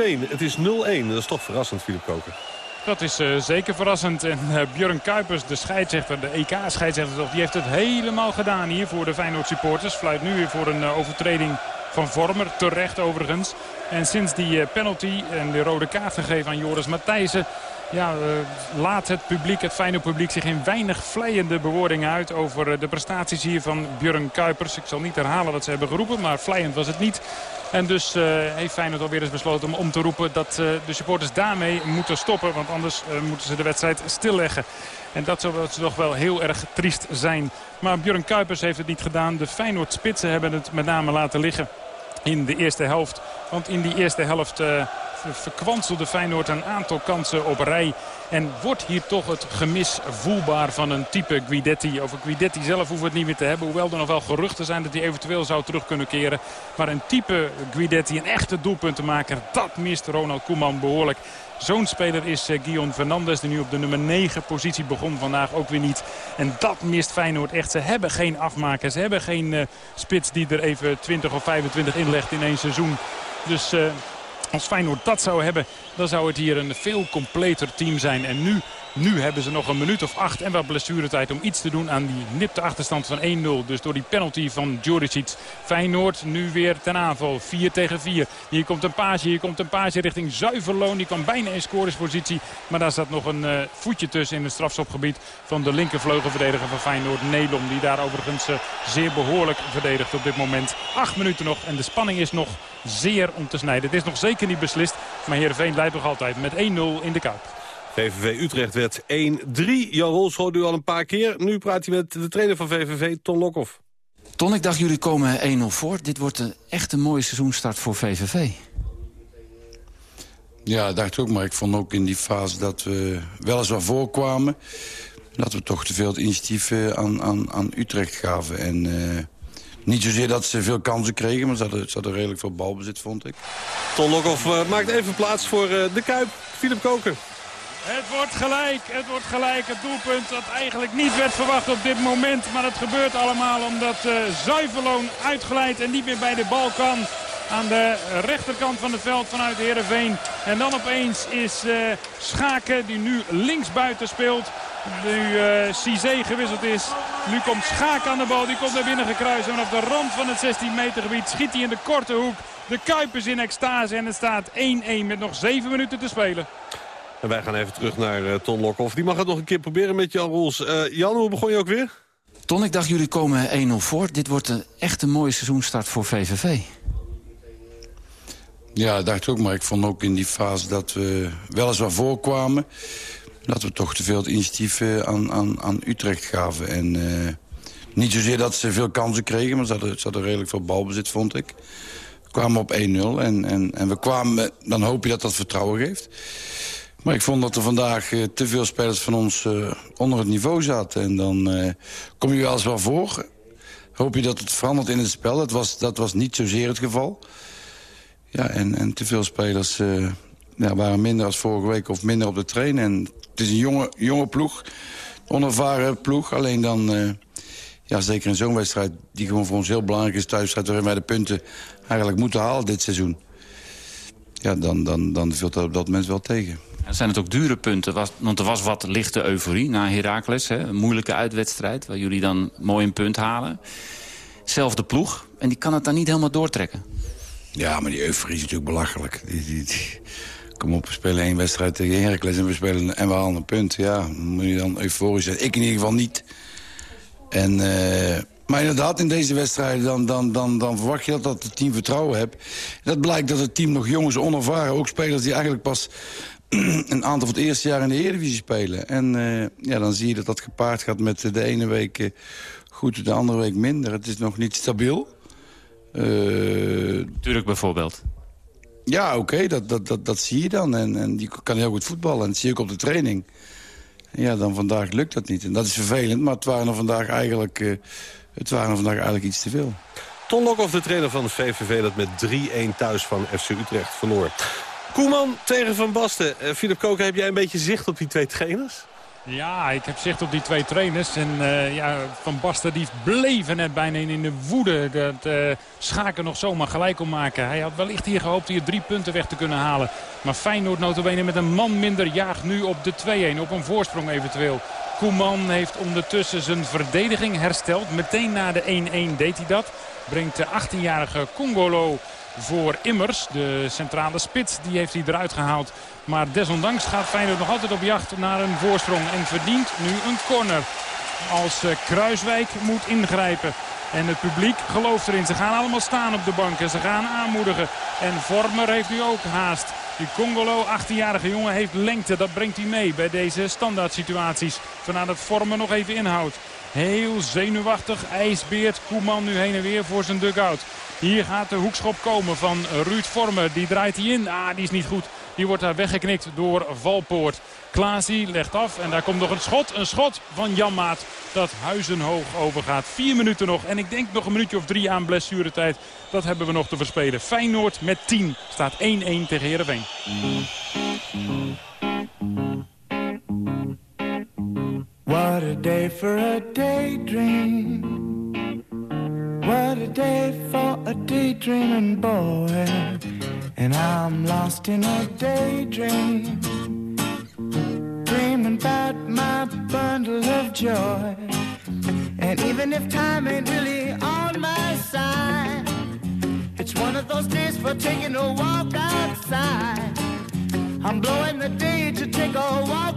Het is 0-1. Dat is toch verrassend, Filip Koker. Dat is uh, zeker verrassend. En uh, Björn Kuipers, de scheidsrechter, de EK-scheidsrechter, die heeft het helemaal gedaan hier voor de Feyenoord supporters. Fluit nu weer voor een uh, overtreding van Vormer. Terecht overigens. En sinds die penalty en de rode kaart gegeven aan Joris Matthijssen ja, laat het publiek, het fijne publiek, zich in weinig vleiende bewoordingen uit over de prestaties hier van Björn Kuipers. Ik zal niet herhalen wat ze hebben geroepen, maar vleiend was het niet. En dus uh, heeft Feyenoord alweer eens besloten om, om te roepen dat de supporters daarmee moeten stoppen. Want anders moeten ze de wedstrijd stilleggen. En dat zou toch wel heel erg triest zijn. Maar Björn Kuipers heeft het niet gedaan. De Feyenoord spitsen hebben het met name laten liggen in de eerste helft. Want in die eerste helft verkwanselde Feyenoord een aantal kansen op rij. En wordt hier toch het gemis voelbaar van een type Guidetti. Over Guidetti zelf hoeven we het niet meer te hebben. Hoewel er nog wel geruchten zijn dat hij eventueel zou terug kunnen keren. Maar een type Guidetti, een echte doelpuntenmaker, dat mist Ronald Koeman behoorlijk. Zo'n speler is uh, Guillaume Fernandes, die nu op de nummer 9 positie begon. Vandaag ook weer niet. En dat mist Feyenoord echt. Ze hebben geen afmaker. Ze hebben geen uh, spits die er even 20 of 25 inlegt in één seizoen. Dus uh, Als Feyenoord dat zou hebben, dan zou het hier een veel completer team zijn. En nu nu hebben ze nog een minuut of acht en wat blessuretijd om iets te doen aan die nipte achterstand van 1-0. Dus door die penalty van Djuricic. Feyenoord nu weer ten aanval. 4 tegen 4. Hier komt een paasje. Hier komt een paasje richting Zuiverloon. Die kwam bijna in scorespositie. Maar daar zat nog een uh, voetje tussen in het strafschopgebied van de linkervleugelverdediger van Feyenoord. Nelom die daar overigens uh, zeer behoorlijk verdedigt op dit moment. Acht minuten nog en de spanning is nog zeer om te snijden. Het is nog zeker niet beslist. Maar Heerenveen leidt nog altijd met 1-0 in de Kuip. VVV Utrecht werd 1-3. Jan Rols hoort u al een paar keer. Nu praat hij met de trainer van VVV, Ton Lokhoff. Ton, ik dacht jullie komen 1-0 voor. Dit wordt een echt een mooie seizoenstart voor VVV. Ja, dacht ik ook. Maar ik vond ook in die fase dat we weliswaar voorkwamen... dat we toch te veel het initiatief eh, aan, aan, aan Utrecht gaven. En uh, niet zozeer dat ze veel kansen kregen... maar ze hadden, ze hadden redelijk veel balbezit, vond ik. Ton Lokhoff uh, maakt even plaats voor de Kuip. Philip Koker. Het wordt gelijk, het wordt gelijk. Het doelpunt dat eigenlijk niet werd verwacht op dit moment. Maar het gebeurt allemaal omdat uh, Zuiverloon uitglijdt en niet meer bij de bal kan. Aan de rechterkant van het veld vanuit Heerenveen. En dan opeens is uh, Schaken die nu linksbuiten speelt. Nu uh, Cizé gewisseld is. Nu komt Schaken aan de bal. Die komt naar binnen gekruist. En vanaf de rand van het 16 meter gebied schiet hij in de korte hoek. De Kuip is in extase en het staat 1-1 met nog 7 minuten te spelen. En wij gaan even terug naar uh, Ton Lokhoff. Die mag het nog een keer proberen met Jan Roels. Uh, Jan, hoe begon je ook weer? Ton, ik dacht jullie komen 1-0 voor. Dit wordt een echt een mooie seizoenstart voor VVV. Ja, dacht ik ook. Maar ik vond ook in die fase dat we weliswaar voorkwamen... dat we toch te veel het initiatief uh, aan, aan, aan Utrecht gaven. En niet zozeer dat ze veel kansen kregen... maar ze hadden, ze hadden redelijk veel balbezit, vond ik. We kwamen op 1-0 en, en, en we kwamen... dan hoop je dat dat vertrouwen geeft... Maar ik vond dat er vandaag uh, te veel spelers van ons uh, onder het niveau zaten. En dan uh, kom je wel eens wel voor. Hoop je dat het verandert in het spel. Dat was, dat was niet zozeer het geval. Ja, en, en te veel spelers ja, waren minder als vorige week of minder op de train. En het is een jonge, jonge ploeg, onervaren ploeg. Alleen dan, ja, zeker in zo'n wedstrijd... die gewoon voor ons heel belangrijk is, thuiswedstrijd... waarin wij de punten eigenlijk moeten halen dit seizoen. Ja, dan, dan, dan viel dat op dat moment wel tegen. En zijn het ook dure punten, want er was wat lichte euforie na Heracles. Hè? Een moeilijke uitwedstrijd waar jullie dan mooi een punt halen. Zelfde ploeg, en die kan het dan niet helemaal doortrekken. Ja, maar die euforie is natuurlijk belachelijk. Die. Kom op, we spelen één wedstrijd tegen Heracles en we, spelen, en we halen een punt. Ja, moet je dan euforisch zijn. Ik in ieder geval niet. En... Uh... Maar inderdaad, in deze wedstrijden dan, dan, dan, dan verwacht je dat, dat het team vertrouwen hebt. Dat blijkt dat het team nog jongens onervaren. Ook spelers die eigenlijk pas een aantal van het eerste jaar in de Eredivisie spelen. En uh, ja, dan zie je dat dat gepaard gaat met de ene week uh, goed, de andere week minder. Het is nog niet stabiel. Uh, Turk bijvoorbeeld. Ja, oké, okay, dat, dat, dat, dat zie je dan. En, en die kan heel goed voetballen. En dat zie je ook op de training. En ja, dan vandaag lukt dat niet. En dat is vervelend, maar het waren er vandaag eigenlijk, het waren er vandaag eigenlijk iets te veel. Ton Lokhoff, de trainer van de VVV, dat met 3-1 thuis van FC Utrecht verloor. Koeman tegen Van Basten. Uh, Philip Koken, heb jij een beetje zicht op die twee trainers? Ja, ik heb zicht op die twee trainers. En uh, ja, Van Basten die bleven net bijna in de woede. Dat uh, Schaken nog zomaar gelijk om maken. Hij had wellicht hier gehoopt hier drie punten weg te kunnen halen. Maar Feyenoord notabene met een man minder jaagt nu op de 2-1. Op een voorsprong eventueel. Koeman heeft ondertussen zijn verdediging hersteld. Meteen na de 1-1 deed hij dat. Brengt de 18-jarige Congolo voor Immers. De centrale spits, die heeft hij eruit gehaald. Maar desondanks gaat Feyenoord nog altijd op jacht naar een voorsprong. En verdient nu een corner. Als eh, Kruiswijk moet ingrijpen. En het publiek gelooft erin. Ze gaan allemaal staan op de banken. Ze gaan aanmoedigen. En Vormer heeft nu ook haast. Die Congolo, 18-jarige jongen, heeft lengte. Dat brengt hij mee bij deze standaard situaties. Vanuit het Vormer nog even inhoudt. Heel zenuwachtig ijsbeert Koeman nu heen en weer voor zijn dugout. Hier gaat de hoekschop komen van Ruud Vormer. Die draait hij in. Ah, die is niet goed. Die wordt daar weggeknikt door Valpoort. Klaasie legt af en daar komt nog een schot. Een schot van Jan Maat dat huizenhoog overgaat. Vier minuten nog en ik denk nog een minuutje of drie aan blessuretijd. Dat hebben we nog te verspelen. Feyenoord met 10 staat 1-1 tegen Heerenveen. What a day for a daydream. What a day for a daydreaming boy. And I'm lost in a daydream, dreaming about my bundle of joy. And even if time ain't really on my side, it's one of those days for taking a walk outside. I'm blowing the day to take a walk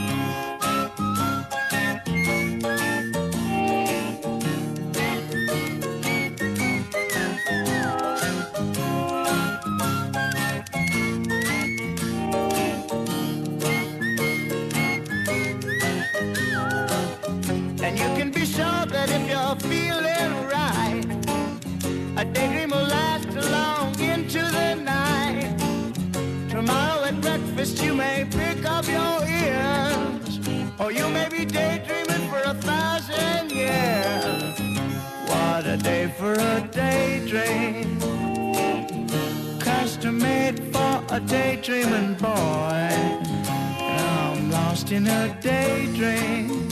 A daydream, custom made for a daydreaming boy. I'm lost in a daydream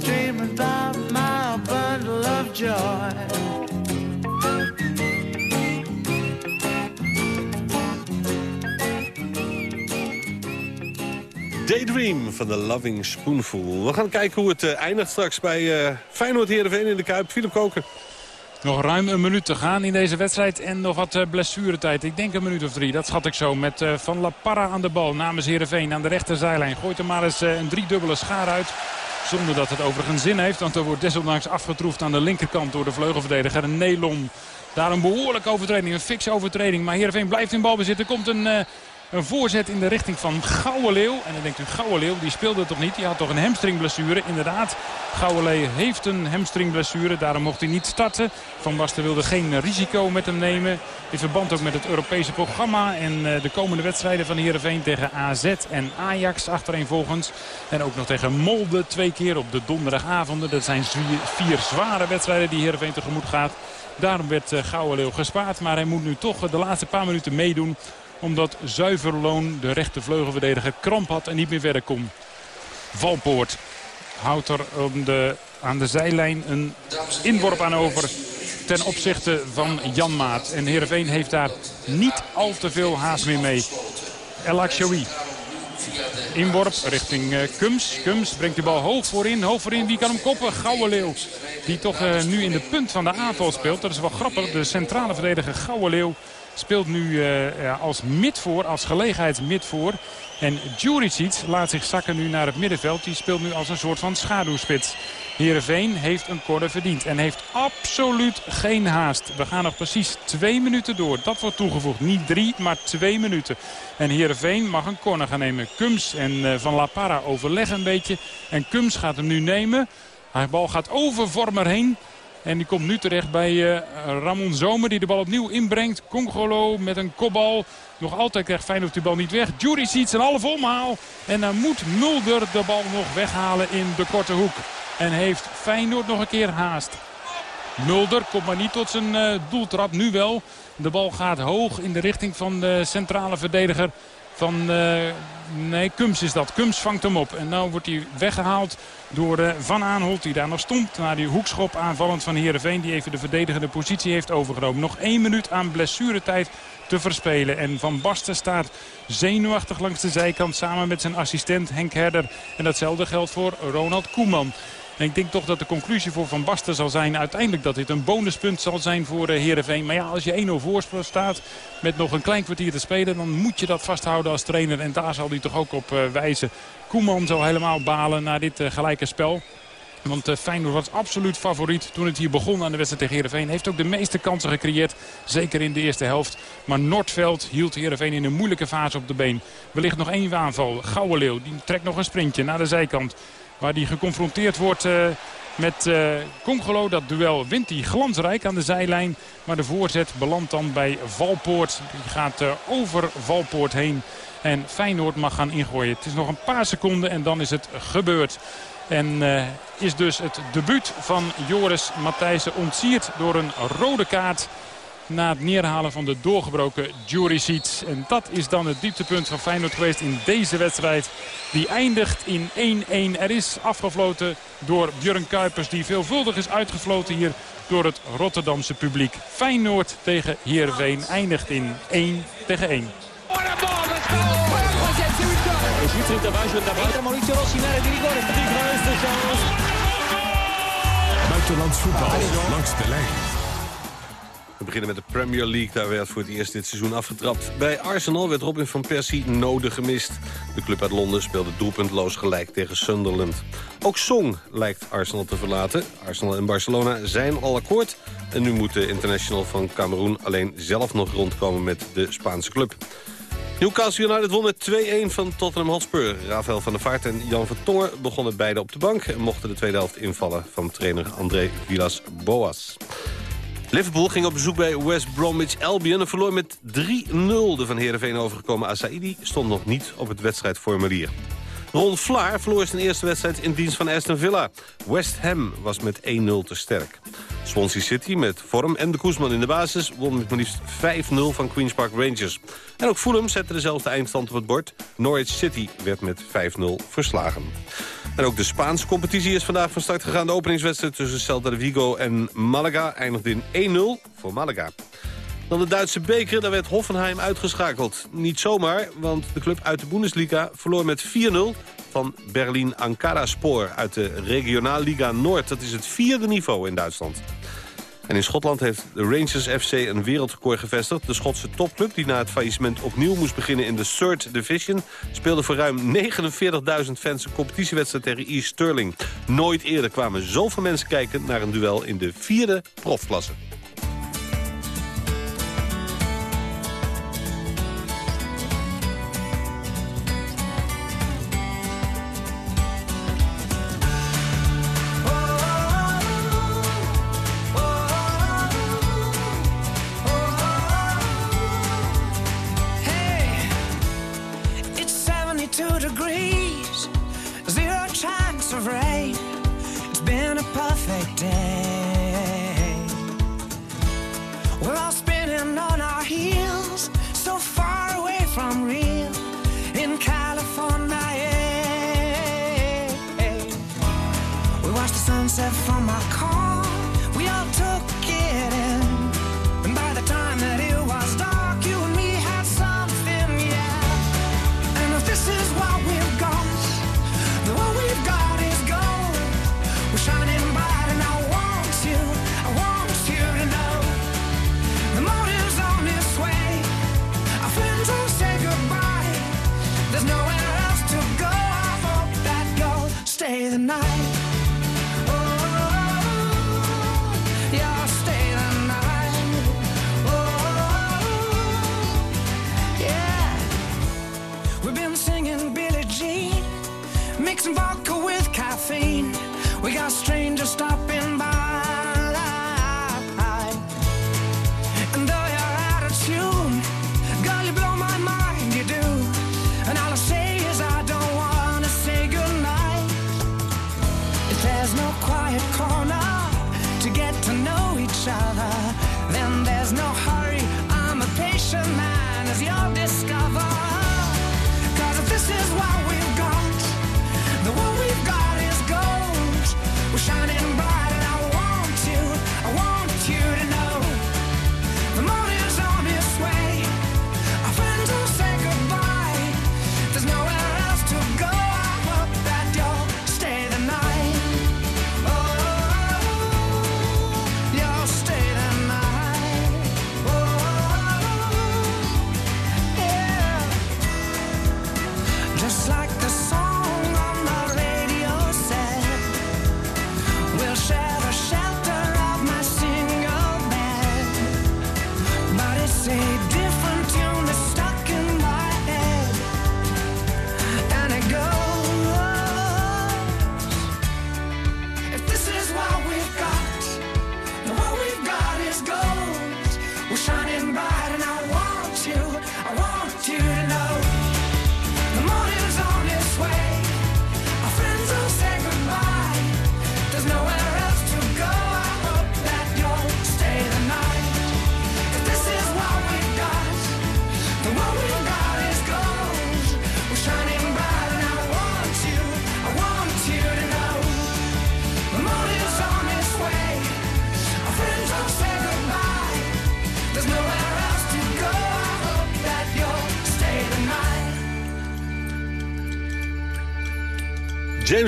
dreaming about my bundle of joy. Daydream van de Loving Spoonful. We gaan kijken hoe het eh, eindigt straks bij eh Feyenoord Heerenveen in de Kuip. Philip Koken. Nog ruim een minuut te gaan in deze wedstrijd en nog wat eh, blessuretijd. Ik denk een minuut of drie, dat schat ik zo. Met Van La Parra aan de bal namens Heerenveen aan de rechterzijlijn. Gooit er maar eens een driedubbele schaar uit. Zonder dat het overigens zin heeft, want er wordt desondanks afgetroefd aan de linkerkant door de vleugelverdediger Nelon. Daar een behoorlijke overtreding, een fikse overtreding. Maar Heerenveen blijft in balbezit. Er komt een... een voorzet in de richting van Gouwenleeuw. En dan denkt u, Gouwenleeuw, die speelde toch niet? Die had toch een hamstringblessure? Inderdaad, Gouwenleeuw heeft een hamstringblessure. Daarom mocht hij niet starten. Van Basten wilde geen risico met hem nemen. In verband ook met het Europese programma. En eh, de komende wedstrijden van Heerenveen tegen AZ en Ajax achtereenvolgens. En ook nog tegen Molde twee keer op de donderdagavonden. Dat zijn vier, zware wedstrijden die Heerenveen tegemoet gaat. Daarom werd uh, Gouwenleeuw gespaard. Maar hij moet nu toch de laatste paar minuten meedoen omdat Zuiverloon, de rechtervleugelverdediger, kramp had en niet meer verder kon. Valpoort houdt er aan de, aan de zijlijn een inworp aan over ten opzichte van Jan Maat. En Heerenveen heeft daar niet al te veel haast meer mee. El Akshoui. Inworp richting uh, Kums. Kums brengt de bal hoog voorin. Hoog voorin. Wie kan hem koppen? Gouwenleeuw. Die toch uh, nu in de punt van de aanval speelt. Dat is wel grappig. De centrale verdediger Gouwenleeuw speelt nu ja, als midvoor, als gelegenheidsmidvoor. En Djuricic laat zich zakken nu naar het middenveld. Die speelt nu als een soort van schaduwspits. Heerenveen heeft een corner verdiend en heeft absoluut geen haast. We gaan nog precies twee minuten door. Dat wordt toegevoegd. Niet drie, maar twee minuten. En Heerenveen mag een corner gaan nemen. Kums en uh, Van La Parra overleggen een beetje. En Kums gaat hem nu nemen. De bal gaat over Vormer heen. En die komt nu terecht bij uh, Ramon Zomer die de bal opnieuw inbrengt. Congolo met een kopbal. Nog altijd krijgt Feyenoord die bal niet weg. Juricic een half omhaal. En dan moet Mulder de bal nog weghalen in de korte hoek. En heeft Feyenoord nog een keer haast. Mulder komt maar niet tot zijn uh, doeltrap. Nu wel. De bal gaat hoog in de richting van de centrale verdediger van... Uh, nee, Kums is dat. Kums vangt hem op. En nu wordt hij weggehaald door uh, Van Aanholt die daar nog stond. Na die hoekschop aanvallend van Heerenveen die even de verdedigende positie heeft overgenomen. Nog één minuut aan blessuretijd te verspelen. En Van Basten staat zenuwachtig langs de zijkant samen met zijn assistent Henk Herder. En datzelfde geldt voor Ronald Koeman. En ik denk toch dat de conclusie voor Van Basten zal zijn uiteindelijk dat dit een bonuspunt zal zijn voor uh, Heerenveen. Maar ja, als je 1-0 voor staat met nog een klein kwartier te spelen, dan moet je dat vasthouden als trainer. En daar zal hij toch ook op uh, wijzen. Koeman zal helemaal balen na dit uh, gelijke spel. Want Feyenoord was absoluut favoriet toen het hier begon aan de wedstrijd tegen Heerenveen. Heeft ook de meeste kansen gecreëerd, zeker in de eerste helft. Maar Noordveld hield Heerenveen in een moeilijke fase op de been. Wellicht nog één aanval. Leeuw die trekt nog een sprintje naar de zijkant. Waar die geconfronteerd wordt... Uh, met uh, Congolo. Dat duel wint hij glansrijk aan de zijlijn. Maar de voorzet belandt dan bij Valpoort. Die gaat uh, over Valpoort heen. En Feyenoord mag gaan ingooien. Het is nog een paar seconden en dan is het gebeurd. En is dus het debuut van Joris Matthijssen ontsierd door een rode kaart na het neerhalen van de doorgebroken Juricic. En dat is dan het dieptepunt van Feyenoord geweest in deze wedstrijd. Die eindigt in 1-1. Er is afgefloten door Björn Kuipers die veelvuldig is uitgefloten hier door het Rotterdamse publiek. Feyenoord tegen Heerenveen eindigt in 1 tegen 1. Buitenlands voetbal langs de lijn. We beginnen met de Premier League. Daar werd voor het eerst dit seizoen afgetrapt. Bij Arsenal werd Robin van Persie nodig gemist. De club uit Londen speelde doelpuntloos gelijk tegen Sunderland. Ook Song lijkt Arsenal te verlaten. Arsenal en Barcelona zijn al akkoord. En nu moet de international van Cameroen alleen zelf nog rondkomen met de Spaanse club. Newcastle United won met 2-1 van Tottenham Hotspur. Rafael van der Vaart en Jan Vertongen begonnen beide op de bank... en mochten de tweede helft invallen van trainer André Villas-Boas. Liverpool ging op bezoek bij West Bromwich Albion en verloor met 3-0. De van Heerenveen overgekomen Asaidi stond nog niet op het wedstrijdformulier. Ron Vlaar verloor zijn eerste wedstrijd in dienst van Aston Villa. West Ham was met 1-0 te sterk. Swansea City met Vorm en de Koesman in de basis... won met maar liefst 5-0 van Queen's Park Rangers. En ook Fulham zette dezelfde eindstand op het bord. Norwich City werd met 5-0 verslagen. En ook de Spaanse competitie is vandaag van start gegaan. De openingswedstrijd tussen Celta de Vigo en Malaga eindigde in 1-0 voor Malaga. Dan de Duitse beker, daar werd Hoffenheim uitgeschakeld. Niet zomaar, want de club uit de Bundesliga verloor met 4-0 van Berlin Ankara Spoor uit de Regionalliga Noord. Dat is het vierde niveau in Duitsland. En in Schotland heeft de Rangers FC een wereldrecord gevestigd. De Schotse topclub, die na het faillissement opnieuw moest beginnen in de Third Division... speelde voor ruim 49.000 fans een competitiewedstrijd tegen East Sterling. Nooit eerder kwamen zoveel mensen kijken naar een duel in de vierde profklasse.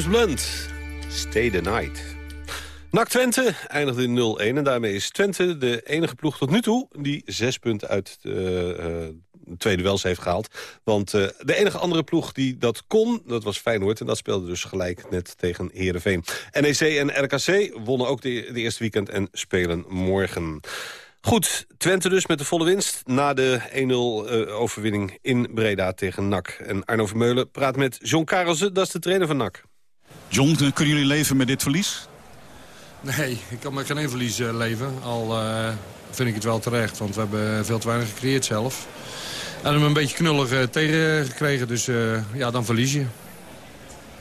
James Blunt, Stay the Night. NAC Twente eindigde in 0-1 en daarmee is Twente de enige ploeg tot nu toe... die zes punten uit de uh, tweede wels heeft gehaald. Want uh, de enige andere ploeg die dat kon, dat was Feyenoord... en dat speelde dus gelijk net tegen Heerenveen. NEC en RKC wonnen ook de, de eerste weekend en spelen morgen. Goed, Twente dus met de volle winst na de 1-0-overwinning uh, in Breda tegen NAC. En Arno Vermeulen praat met John Karelsen, dat is de trainer van NAC. John, kunnen jullie leven met dit verlies? Nee, ik kan met geen één verlies uh, leven. Al uh, vind ik het wel terecht, want we hebben veel te weinig gecreëerd zelf. En we hebben een beetje knullig uh, tegengekregen, dus ja, dan verlies je.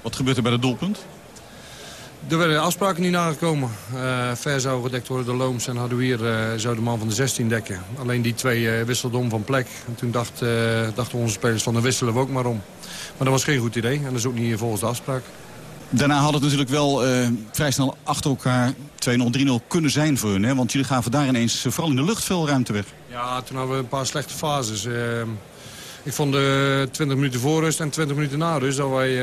Wat gebeurt er bij het doelpunt? Er werden afspraken niet nagekomen. Uh, Ver zou gedekt worden door Looms en Hadouier uh, zou de man van de 16 dekken. Alleen die twee uh, wisselden om van plek. En toen dacht, dachten onze spelers van dan wisselen we ook maar om. Maar dat was geen goed idee en dat is ook niet volgens de afspraak. Daarna had het natuurlijk wel vrij snel achter elkaar 2-0, 3-0 kunnen zijn voor hun. Hè? Want jullie gaven daar ineens vooral in de lucht veel ruimte weg. Ja, toen hadden we een paar slechte fases. Ik vond de 20 minuten voor rust en 20 minuten na rust... dat wij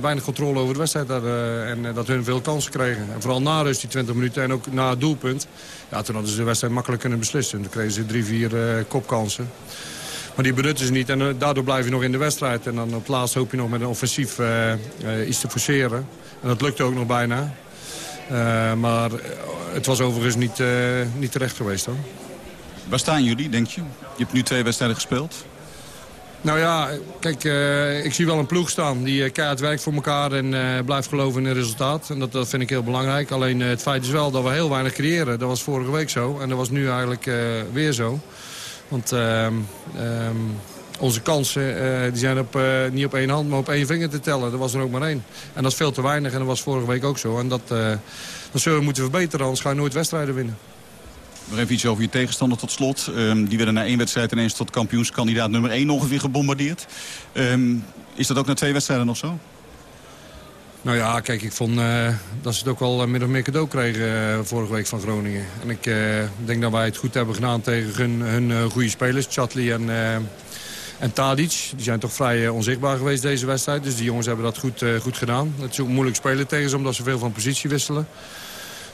weinig controle over de wedstrijd hadden. En dat hun veel kansen kregen. En vooral na rust, die 20 minuten en ook na het doelpunt. Ja, toen hadden ze de wedstrijd makkelijk kunnen beslissen. Toen kregen ze drie, vier kopkansen. Maar die benutten ze niet en daardoor blijf je nog in de wedstrijd. En dan op het laatst hoop je nog met een offensief iets te forceren. En dat lukte ook nog bijna. maar het was overigens niet, niet terecht geweest hoor. Waar staan jullie, denk je? Je hebt nu twee wedstrijden gespeeld. Nou ja, kijk, uh, ik zie wel een ploeg staan die uh, keihard werkt voor elkaar en uh, blijft geloven in het resultaat. En dat, dat vind ik heel belangrijk. Alleen het feit is wel dat we heel weinig creëren. Dat was vorige week zo en dat was nu eigenlijk weer zo. Want um, onze kansen die zijn op, niet op één hand, maar op één vinger te tellen. Er was er ook maar één. En dat is veel te weinig en dat was vorige week ook zo. En dat, dat zullen we moeten verbeteren, anders ga je nooit wedstrijden winnen. Nog even iets over je tegenstander tot slot. Um, die werden na één wedstrijd ineens tot kampioenskandidaat nummer 1 ongeveer gebombardeerd. Is dat ook na twee wedstrijden nog zo? Nou ja, kijk, ik vond uh, dat ze het ook wel uh, of meer cadeau kregen uh, vorige week van Groningen. En ik denk dat wij het goed hebben gedaan tegen hun, hun goede spelers, Chatley en, en Tadic. Die zijn toch vrij onzichtbaar geweest deze wedstrijd. Dus die jongens hebben dat goed, goed gedaan. Het is ook moeilijk spelen tegen ze, omdat ze veel van positie wisselen.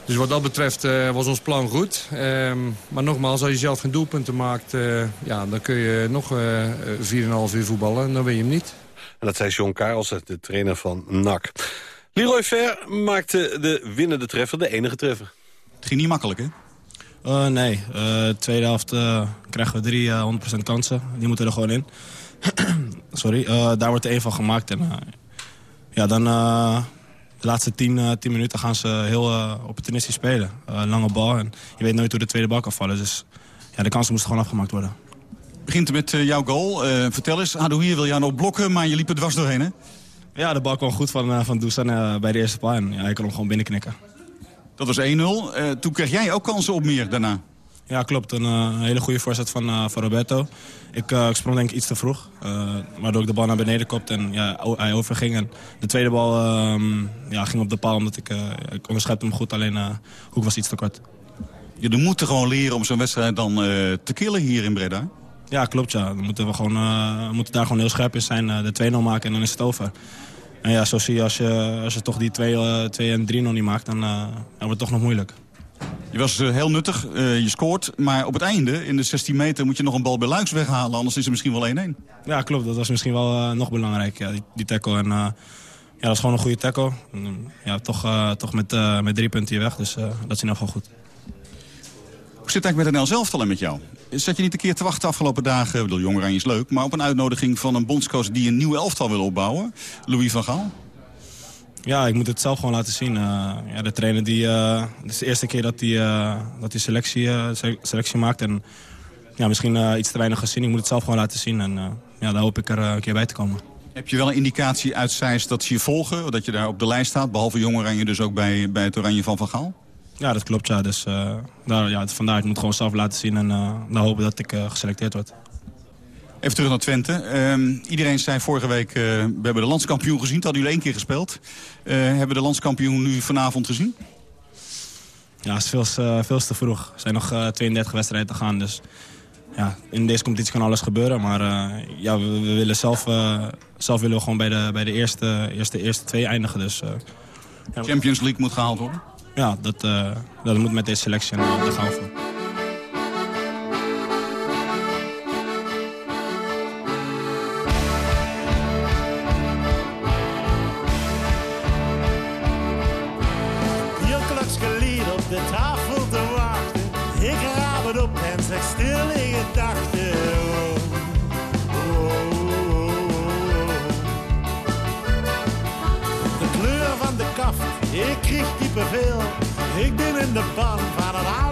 Dus wat dat betreft was ons plan goed. Um, maar nogmaals, als je zelf geen doelpunten maakt... Ja, dan kun je nog uh, 4,5 uur voetballen en dan win je hem niet. En dat zei John Karels, de trainer van NAC. Leroy Fer maakte de winnende treffer, de enige treffer. Het ging niet makkelijk, hè? Uh, nee, uh, tweede helft uh, krijgen we drie 100% kansen. Die moeten er gewoon in. Sorry, daar wordt er één van gemaakt. En ja, dan de laatste 10 uh, minuten gaan ze heel uh, opportunistisch spelen. Uh, lange bal en je weet nooit hoe de tweede bal kan vallen. Dus ja, de kansen moesten gewoon afgemaakt worden. Begint met jouw goal. vertel eens, hier wil jou nog blokken, maar je liep er dwars doorheen hè? Ja, de bal kwam goed van, van Dusan bij de eerste paal en ja, hij kon hem gewoon binnenknikken. Dat was 1-0. toen kreeg jij ook kansen op meer daarna. Ja, klopt. Een uh, hele goede voorzet van, uh, van Roberto. Ik, uh, ik, sprong denk ik iets te vroeg. waardoor ik de bal naar beneden kopte en ja, hij overging. En de tweede bal ehm, ja, ging op de paal omdat ik, ik onderschepte hem goed. Alleen hoek was iets te kort. Je moet er gewoon leren om zo'n wedstrijd dan te killen hier in Breda? Ja, klopt. Ja. Dan moeten we gewoon, we moeten daar gewoon heel scherp in zijn. de 2-0 maken en dan is het over. En ja, zo zie je als je, als je toch die 2, 2 en 3 nog niet maakt, dan, dan wordt het toch nog moeilijk. Je was heel nuttig, je scoort. Maar op het einde, in de 16 meter, moet je nog een bal bij Luiks weghalen. Anders is het misschien wel 1-1. Ja, klopt. Dat was misschien wel nog belangrijk, ja, die, die tackle. En, ja, dat is gewoon een goede tackle. Ja, toch, toch met, met drie punten hier weg, dus dat is in ieder geval goed. Hoe zit het eigenlijk met NL zelf en met jou? Zat je niet een keer te wachten de afgelopen dagen? Ik bedoel, Jong is leuk. Maar op een uitnodiging van een bondscoach die een nieuw elftal wil opbouwen. Louis van Gaal. Ja, ik moet het zelf gewoon laten zien. Uh, ja, de trainer die, uh, het is de eerste keer dat hij uh, dat die selectie, selectie maakt. En ja, misschien iets te weinig gezien. Ik moet het zelf gewoon laten zien. En ja, daar hoop ik er een keer bij te komen. Heb je wel een indicatie uit Zeist dat ze je volgen? Dat je daar op de lijst staat? Behalve Jong Oranje dus ook bij, bij het Oranje van Van Gaal? Ja, dat klopt. Ja. Dus daar, ja, vandaar, ik moet gewoon zelf laten zien. En dan hopen dat ik geselecteerd word. Even terug naar Twente. Uh, iedereen zei vorige week, uh, we hebben de landskampioen gezien. Dat hadden jullie één keer gespeeld. Uh, hebben we de landskampioen nu vanavond gezien? Ja, het is veel, uh, veel te vroeg. Er zijn nog 32 wedstrijden te gaan. Dus ja, in deze competitie kan alles gebeuren. Maar uh, ja, we, we, willen zelf, uh, zelf willen we gewoon bij de, bij de eerste, eerste, eerste twee eindigen. Dus, uh. Champions League moet gehaald worden? Ja, dat, dat moet met deze selectie en daar gaan we. Ik ben in de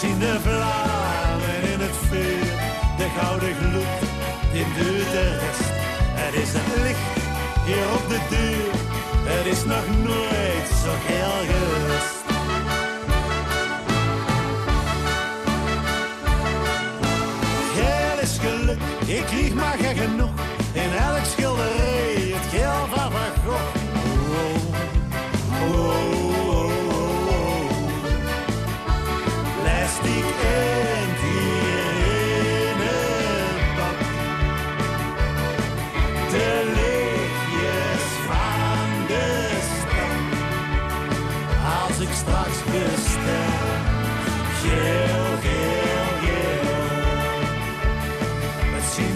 zien de vlammen in het vuur, de gouden gloed, in de rest. Het is het licht hier op de deur, het is nog nooit zo heel gerust. Ik krieg maar geen genoeg, in elk schilderij het geel van Van Gogh.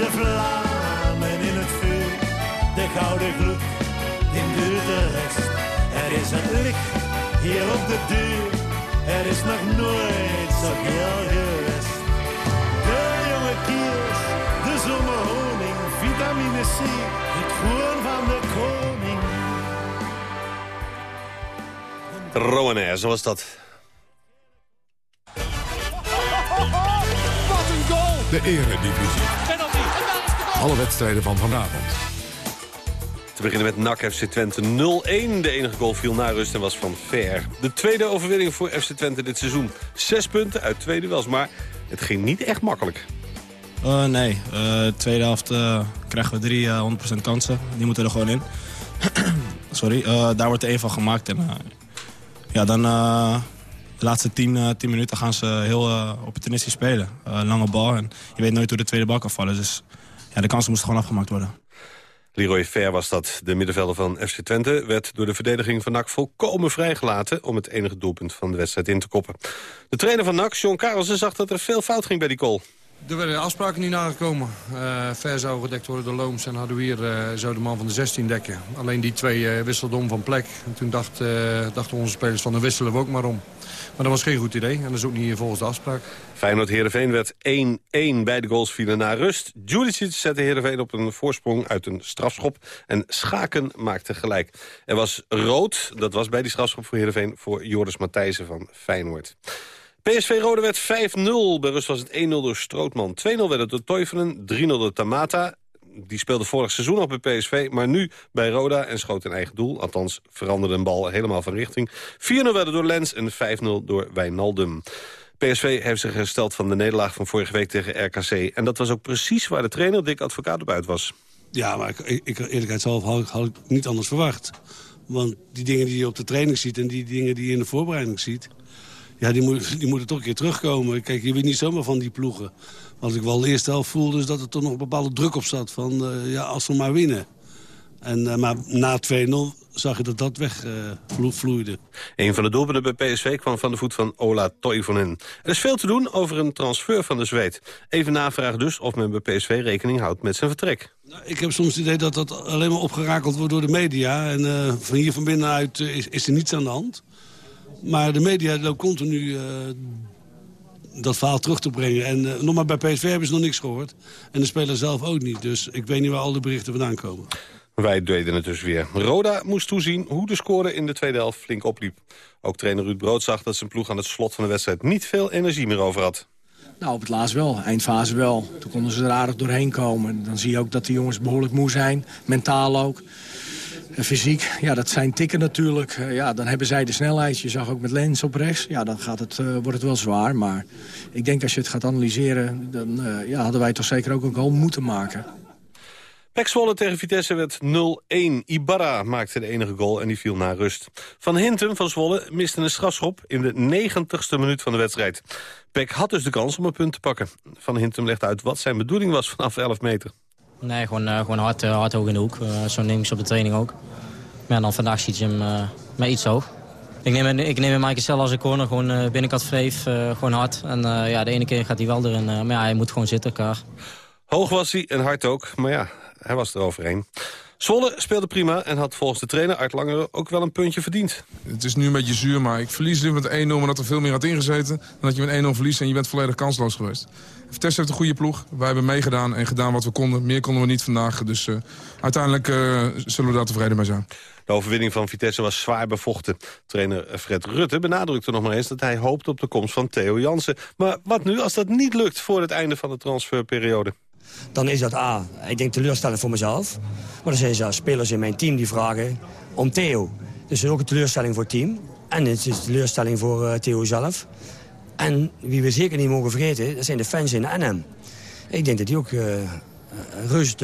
De vlammen in het vuur, de gouden gloed in de rest. Er is een licht hier op de deur. Er is nog nooit zo heel geweest. De jonge kiers, de zomerhoning, vitamine C, het groen van de koning. Roanair, zoals dat. Wat een goal! De eredivisie. Alle wedstrijden van vanavond. We beginnen met NAC FC Twente 0-1. De enige goal viel na rust en was van Ver. De tweede overwinning voor FC Twente dit seizoen. Zes punten uit twee duels, maar het ging niet echt makkelijk. Uh, nee, uh, tweede helft uh, krijgen we drie 100% kansen. Die moeten er gewoon in. Sorry, daar wordt er één van gemaakt. En, ja, dan de laatste 10 minuten gaan ze heel opportunistisch spelen. lange bal en je weet nooit hoe de tweede bal kan vallen. Dus ja, de kansen moesten gewoon afgemaakt worden. Leroy Fer was dat. De middenvelder van FC Twente werd door de verdediging van NAC volkomen vrijgelaten... om het enige doelpunt van de wedstrijd in te koppen. De trainer van NAC, John Karelsen, zag dat er veel fout ging bij die goal. Er werden afspraken niet nagekomen. Uh, Ver zou gedekt worden door Looms en Hadouier uh, zou de man van de 16 dekken. Alleen die twee uh, wisselden om van plek. En toen dacht, dachten onze spelers van, dan wisselen we ook maar om. Maar dat was geen goed idee en dat is ook niet volgens de afspraak. Feyenoord-Herenveen werd 1-1. Beide goals vielen na rust. Judicic zette Herenveen op een voorsprong uit een strafschop. En Schaken maakte gelijk. Er was rood, dat was bij die strafschop voor Herenveen... voor Joris Matthijssen van Feyenoord. PSV Rode werd 5-0. Bij rust was het 1-0 door Strootman. 2-0 werd door Toivonen, 3-0 door Tamata. Die speelde vorig seizoen al bij PSV, maar nu bij Roda en schoot een eigen doel. Althans, veranderde een bal helemaal van richting. 4-0 werd het door Lens en 5-0 door Wijnaldum. PSV heeft zich hersteld van de nederlaag van vorige week tegen RKC. En dat was ook precies waar de trainer Dick Advocaat op uit was. Ja, maar ik, ik eerlijkheidshalve had, ik niet anders verwacht. Want die dingen die je op de training ziet en die dingen die je in de voorbereiding ziet... ja, die, moet, die moeten toch een keer terugkomen. Kijk, je weet niet zomaar van die ploegen. Wat ik wel eerst helft voelde is dat er toch nog een bepaalde druk op zat. Van, uh, ja, als we maar winnen. En, eh, maar na 2-0 zag je dat dat wegvloeide. Een van de doelpunten bij PSV kwam van de voet van Ola Toivonen. Er is veel te doen over een transfer van de Zweed. Even navraag dus of men bij PSV rekening houdt met zijn vertrek. Nou, ik heb soms het idee dat dat alleen maar opgerakeld wordt door de media. En uh, van hier van binnenuit uh, is, is, er niets aan de hand. Maar de media loopt continu uh, dat verhaal terug te brengen. En nog maar bij PSV hebben ze nog niks gehoord. En de speler zelf ook niet. Dus ik weet niet waar al de berichten vandaan komen. Wij deden het dus weer. Roda moest toezien hoe de score in de tweede helft flink opliep. Ook trainer Ruud Brood zag dat zijn ploeg aan het slot van de wedstrijd niet veel energie meer over had. Nou, op het laatst wel. Eindfase wel. Toen konden ze er aardig doorheen komen. Dan zie je ook dat die jongens behoorlijk moe zijn. Mentaal ook. En fysiek, ja, dat zijn tikken natuurlijk. Ja, dan hebben zij de snelheid. Je zag ook met Lens op rechts. Ja, dan gaat het, uh, wordt het wel zwaar. Maar ik denk als je het gaat analyseren... dan uh, ja, hadden wij toch zeker ook een goal moeten maken. Pek Zwolle tegen Vitesse werd 0-1. Ibarra maakte de enige goal en die viel na rust. Van Hintem van Zwolle miste een strafschop in de 90ste minuut van de wedstrijd. Pek had dus de kans om een punt te pakken. Van Hintem legt uit wat zijn bedoeling was vanaf 11 meter. Nee, gewoon, uh, gewoon hard, uh, hard hoog in de hoek. Uh, Zo'n ding op de training ook. Maar dan vandaag ziet je hem met iets hoog. Ik neem, ik neem Maaike zelf als een corner, gewoon binnenkant vreef, gewoon hard. En ja, de ene keer gaat hij wel erin, maar ja, hij moet gewoon zitten elkaar. Hoog was hij en hard ook, maar ja, hij was er overheen. Zwolle speelde prima en had volgens de trainer Art Langeren ook wel een puntje verdiend. Het is nu een beetje zuur, maar ik verlies nu met 1-0... maar dat er veel meer had ingezeten dan dat je met 1-0 verliest... en je bent volledig kansloos geweest. Vitesse heeft een goede ploeg. Wij hebben meegedaan en gedaan wat we konden. Meer konden we niet vandaag, dus uh, uiteindelijk uh, zullen we daar tevreden mee zijn. De overwinning van Vitesse was zwaar bevochten. Trainer Fred Rutte benadrukte nog maar eens dat hij hoopt op de komst van Theo Jansen. Maar wat nu als dat niet lukt voor het einde van de transferperiode? Dan is dat A, ik denk teleurstelling voor mezelf. Maar er zijn spelers in mijn team die vragen om Theo. Dus het is ook een teleurstelling voor het team. En het is een teleurstelling voor uh, Theo zelf. En wie we zeker niet mogen vergeten, dat zijn de fans in de NM. Ik denk dat die ook uh, reuze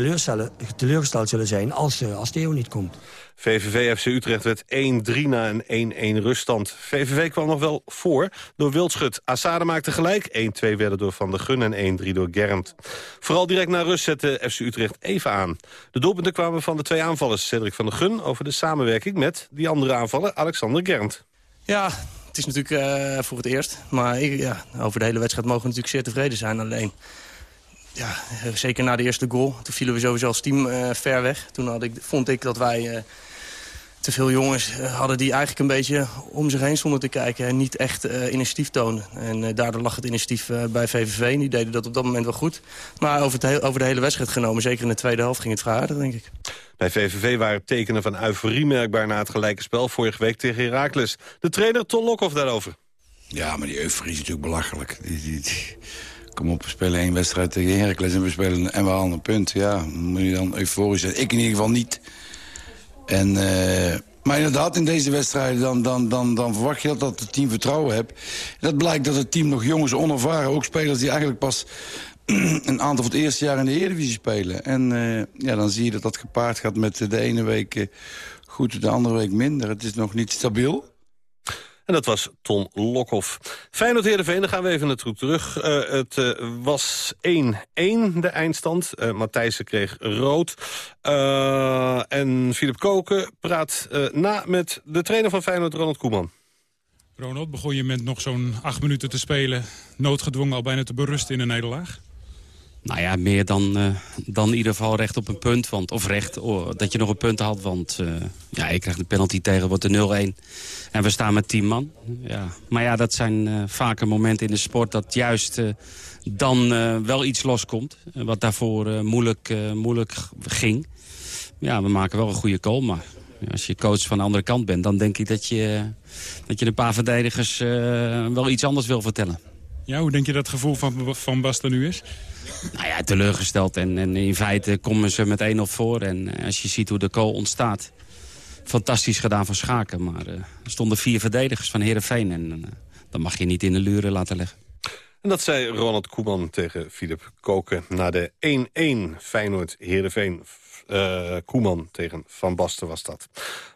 teleurgesteld zullen zijn als, uh, als Theo niet komt. VVV FC Utrecht werd 1-3 na een 1-1 ruststand. VVV kwam nog wel voor door Wildschut. Assade maakte gelijk. 1-2 werden door Van der Gun en 1-3 door Germt. Vooral direct na rust zette FC Utrecht even aan. De doelpunten kwamen van de twee aanvallers. Cedric van der Gun over de samenwerking met die andere aanvaller Alexander Germt. Ja, het is natuurlijk uh, voor het eerst. Maar ik, ja, over de hele wedstrijd mogen we natuurlijk zeer tevreden zijn. Alleen ja, zeker na de eerste goal. Toen vielen we sowieso als team uh, ver weg. Toen had ik, vond ik dat wij uh, te veel jongens hadden die eigenlijk een beetje om zich heen stonden te kijken. En niet echt uh, initiatief tonen. En daardoor lag het initiatief bij VVV. En die deden dat op dat moment wel goed. Maar over, het over de hele wedstrijd genomen, zeker in de tweede helft, ging het aardig, denk ik. Bij VVV waren tekenen van euforie merkbaar na het gelijke spel vorige week tegen Heracles. De trainer Ton Lokhoff daarover. Ja, maar die euforie is natuurlijk belachelijk. Die, die, die... Kom op, we spelen één wedstrijd tegen Heracles en we, spelen, en we halen een punt. Ja, moet je dan euforisch zijn. Ik in ieder geval niet. En, uh, maar inderdaad, in deze wedstrijden dan, dan, dan, dan verwacht je dat, dat het team vertrouwen hebt. Dat blijkt dat het team nog jongens onervaren, ook spelers die eigenlijk pas een aantal van het eerste jaar in de Eredivisie spelen. En uh, ja, dan zie je dat dat gepaard gaat met de ene week uh, goed, de andere week minder. Het is nog niet stabiel. En dat was Ton Lokhoff. Feyenoord Heerenveen, dan gaan we even naartoe terug. Uh, het uh, was 1-1 de eindstand. Uh, Matthijssen kreeg rood. en Philip Koken praat na met de trainer van Feyenoord, Ronald Koeman. Ronald, begon je met nog zo'n acht minuten te spelen... noodgedwongen al bijna te berusten in een nederlaag? Nou ja, meer dan, uh, dan in ieder geval recht op een punt. Want, of recht oh, dat je nog een punt had. Want uh, ja, je krijgt een penalty tegen, wordt de 0-1. En we staan met 10 man. Ja. Maar ja, dat zijn uh, vaker momenten in de sport... dat juist dan wel iets loskomt. wat daarvoor moeilijk, moeilijk ging. Ja, we maken wel een goede goal. Maar als je coach van de andere kant bent... dan denk ik dat je, dat je een paar verdedigers wel iets anders wil vertellen. Ja, hoe denk je dat het gevoel van, van Bas er nu is? Nou ja, teleurgesteld. En, en in feite komen ze met 1-0 voor. En eh, als je ziet hoe de goal ontstaat... Fantastisch gedaan van Schaken. Maar uh, er stonden vier verdedigers van Heerenveen. En uh, dan mag je niet in de luren laten leggen. En dat zei Ronald Koeman tegen Philip Koken na de 1-1 Feyenoord-Heerenveen. Uh, Koeman tegen Van Basten was dat.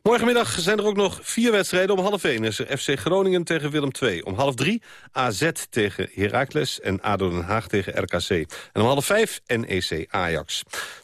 Morgenmiddag zijn er ook nog vier wedstrijden. Om half 1 is er FC Groningen tegen Willem II. Om half 3 AZ tegen Heracles en ADO Den Haag tegen RKC. En om half 5 NEC Ajax.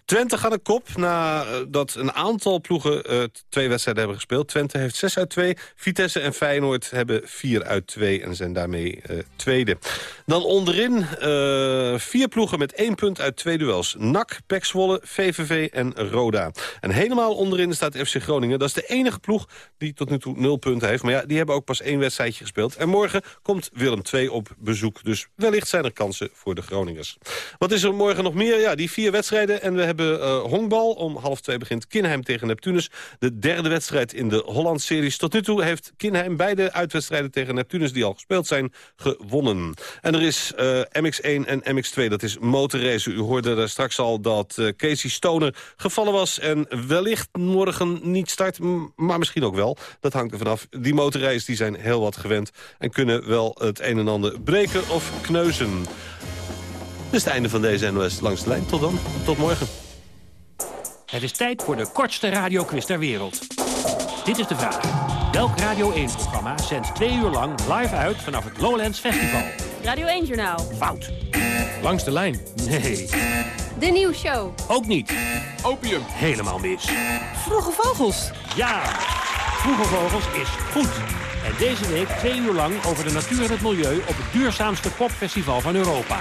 Twente gaat een kop nadat een aantal ploegen uh, twee wedstrijden hebben gespeeld. Twente heeft 6 uit 2. Vitesse en Feyenoord hebben 4 uit 2 en zijn daarmee uh, tweede. Dan onderin uh, vier ploegen met één punt uit twee duels. NAC, Pek Zwolle, VVV en Roda. En helemaal onderin staat FC Groningen. Dat is de enige ploeg die tot nu toe nul punten heeft. Maar ja, die hebben ook pas één wedstrijdje gespeeld. En morgen komt Willem II op bezoek. Dus wellicht zijn er kansen voor de Groningers. Wat is er morgen nog meer? Ja, die vier wedstrijden. En we hebben uh, honkbal. Om half twee begint Kinheim tegen Neptunus. De derde wedstrijd in de Holland-series. Tot nu toe heeft Kinheim beide uitwedstrijden tegen Neptunus... die al gespeeld zijn, gewonnen. En er is uh, MX1 en MX2, dat is motorrace. U hoorde daar straks al dat uh, Casey Stoner gevallen was... en wellicht morgen niet start, maar misschien ook wel. Dat hangt er vanaf. Die motorrijders die zijn heel wat gewend... en kunnen wel het een en ander breken of kneuzen. Dit is het einde van deze NOS Langs de Lijn. Tot dan. Tot morgen. Het is tijd voor de kortste radioquiz ter wereld. Dit is de vraag. Welk Radio 1-programma zendt twee uur lang live uit vanaf het Lowlands Festival? Radio 1-journaal. Fout. Langs de lijn? Nee. De nieuwsshow. Ook niet. Opium. Helemaal mis. Vroege Vogels. Ja. Vroege Vogels is goed. En deze week twee uur lang over de natuur en het milieu... op het duurzaamste popfestival van Europa.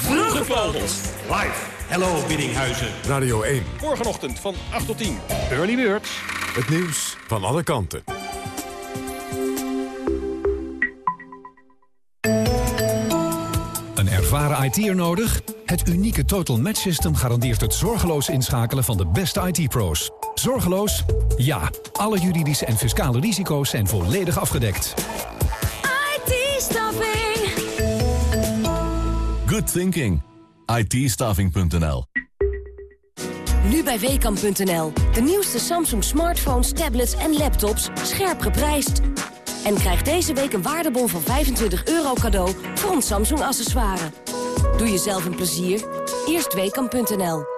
Vroege Vogels. Live. Hello, Biddinghuizen. Radio 1. Morgenochtend van 8 tot 10. Early Birds. Het nieuws van alle kanten. Een ervaren IT'er nodig? Het unieke Total Match System garandeert het zorgeloos inschakelen van de beste IT-pro's. Zorgeloos? Ja. Alle juridische en fiscale risico's zijn volledig afgedekt. IT-staffing. Good thinking. IT-staffing.nl Nu bij Weekamp.nl. De nieuwste Samsung smartphones, tablets en laptops scherp geprijsd. En krijg deze week een waardebon van 25 euro cadeau voor ons Samsung accessoire. Doe jezelf een plezier. Eerst Weekamp.nl.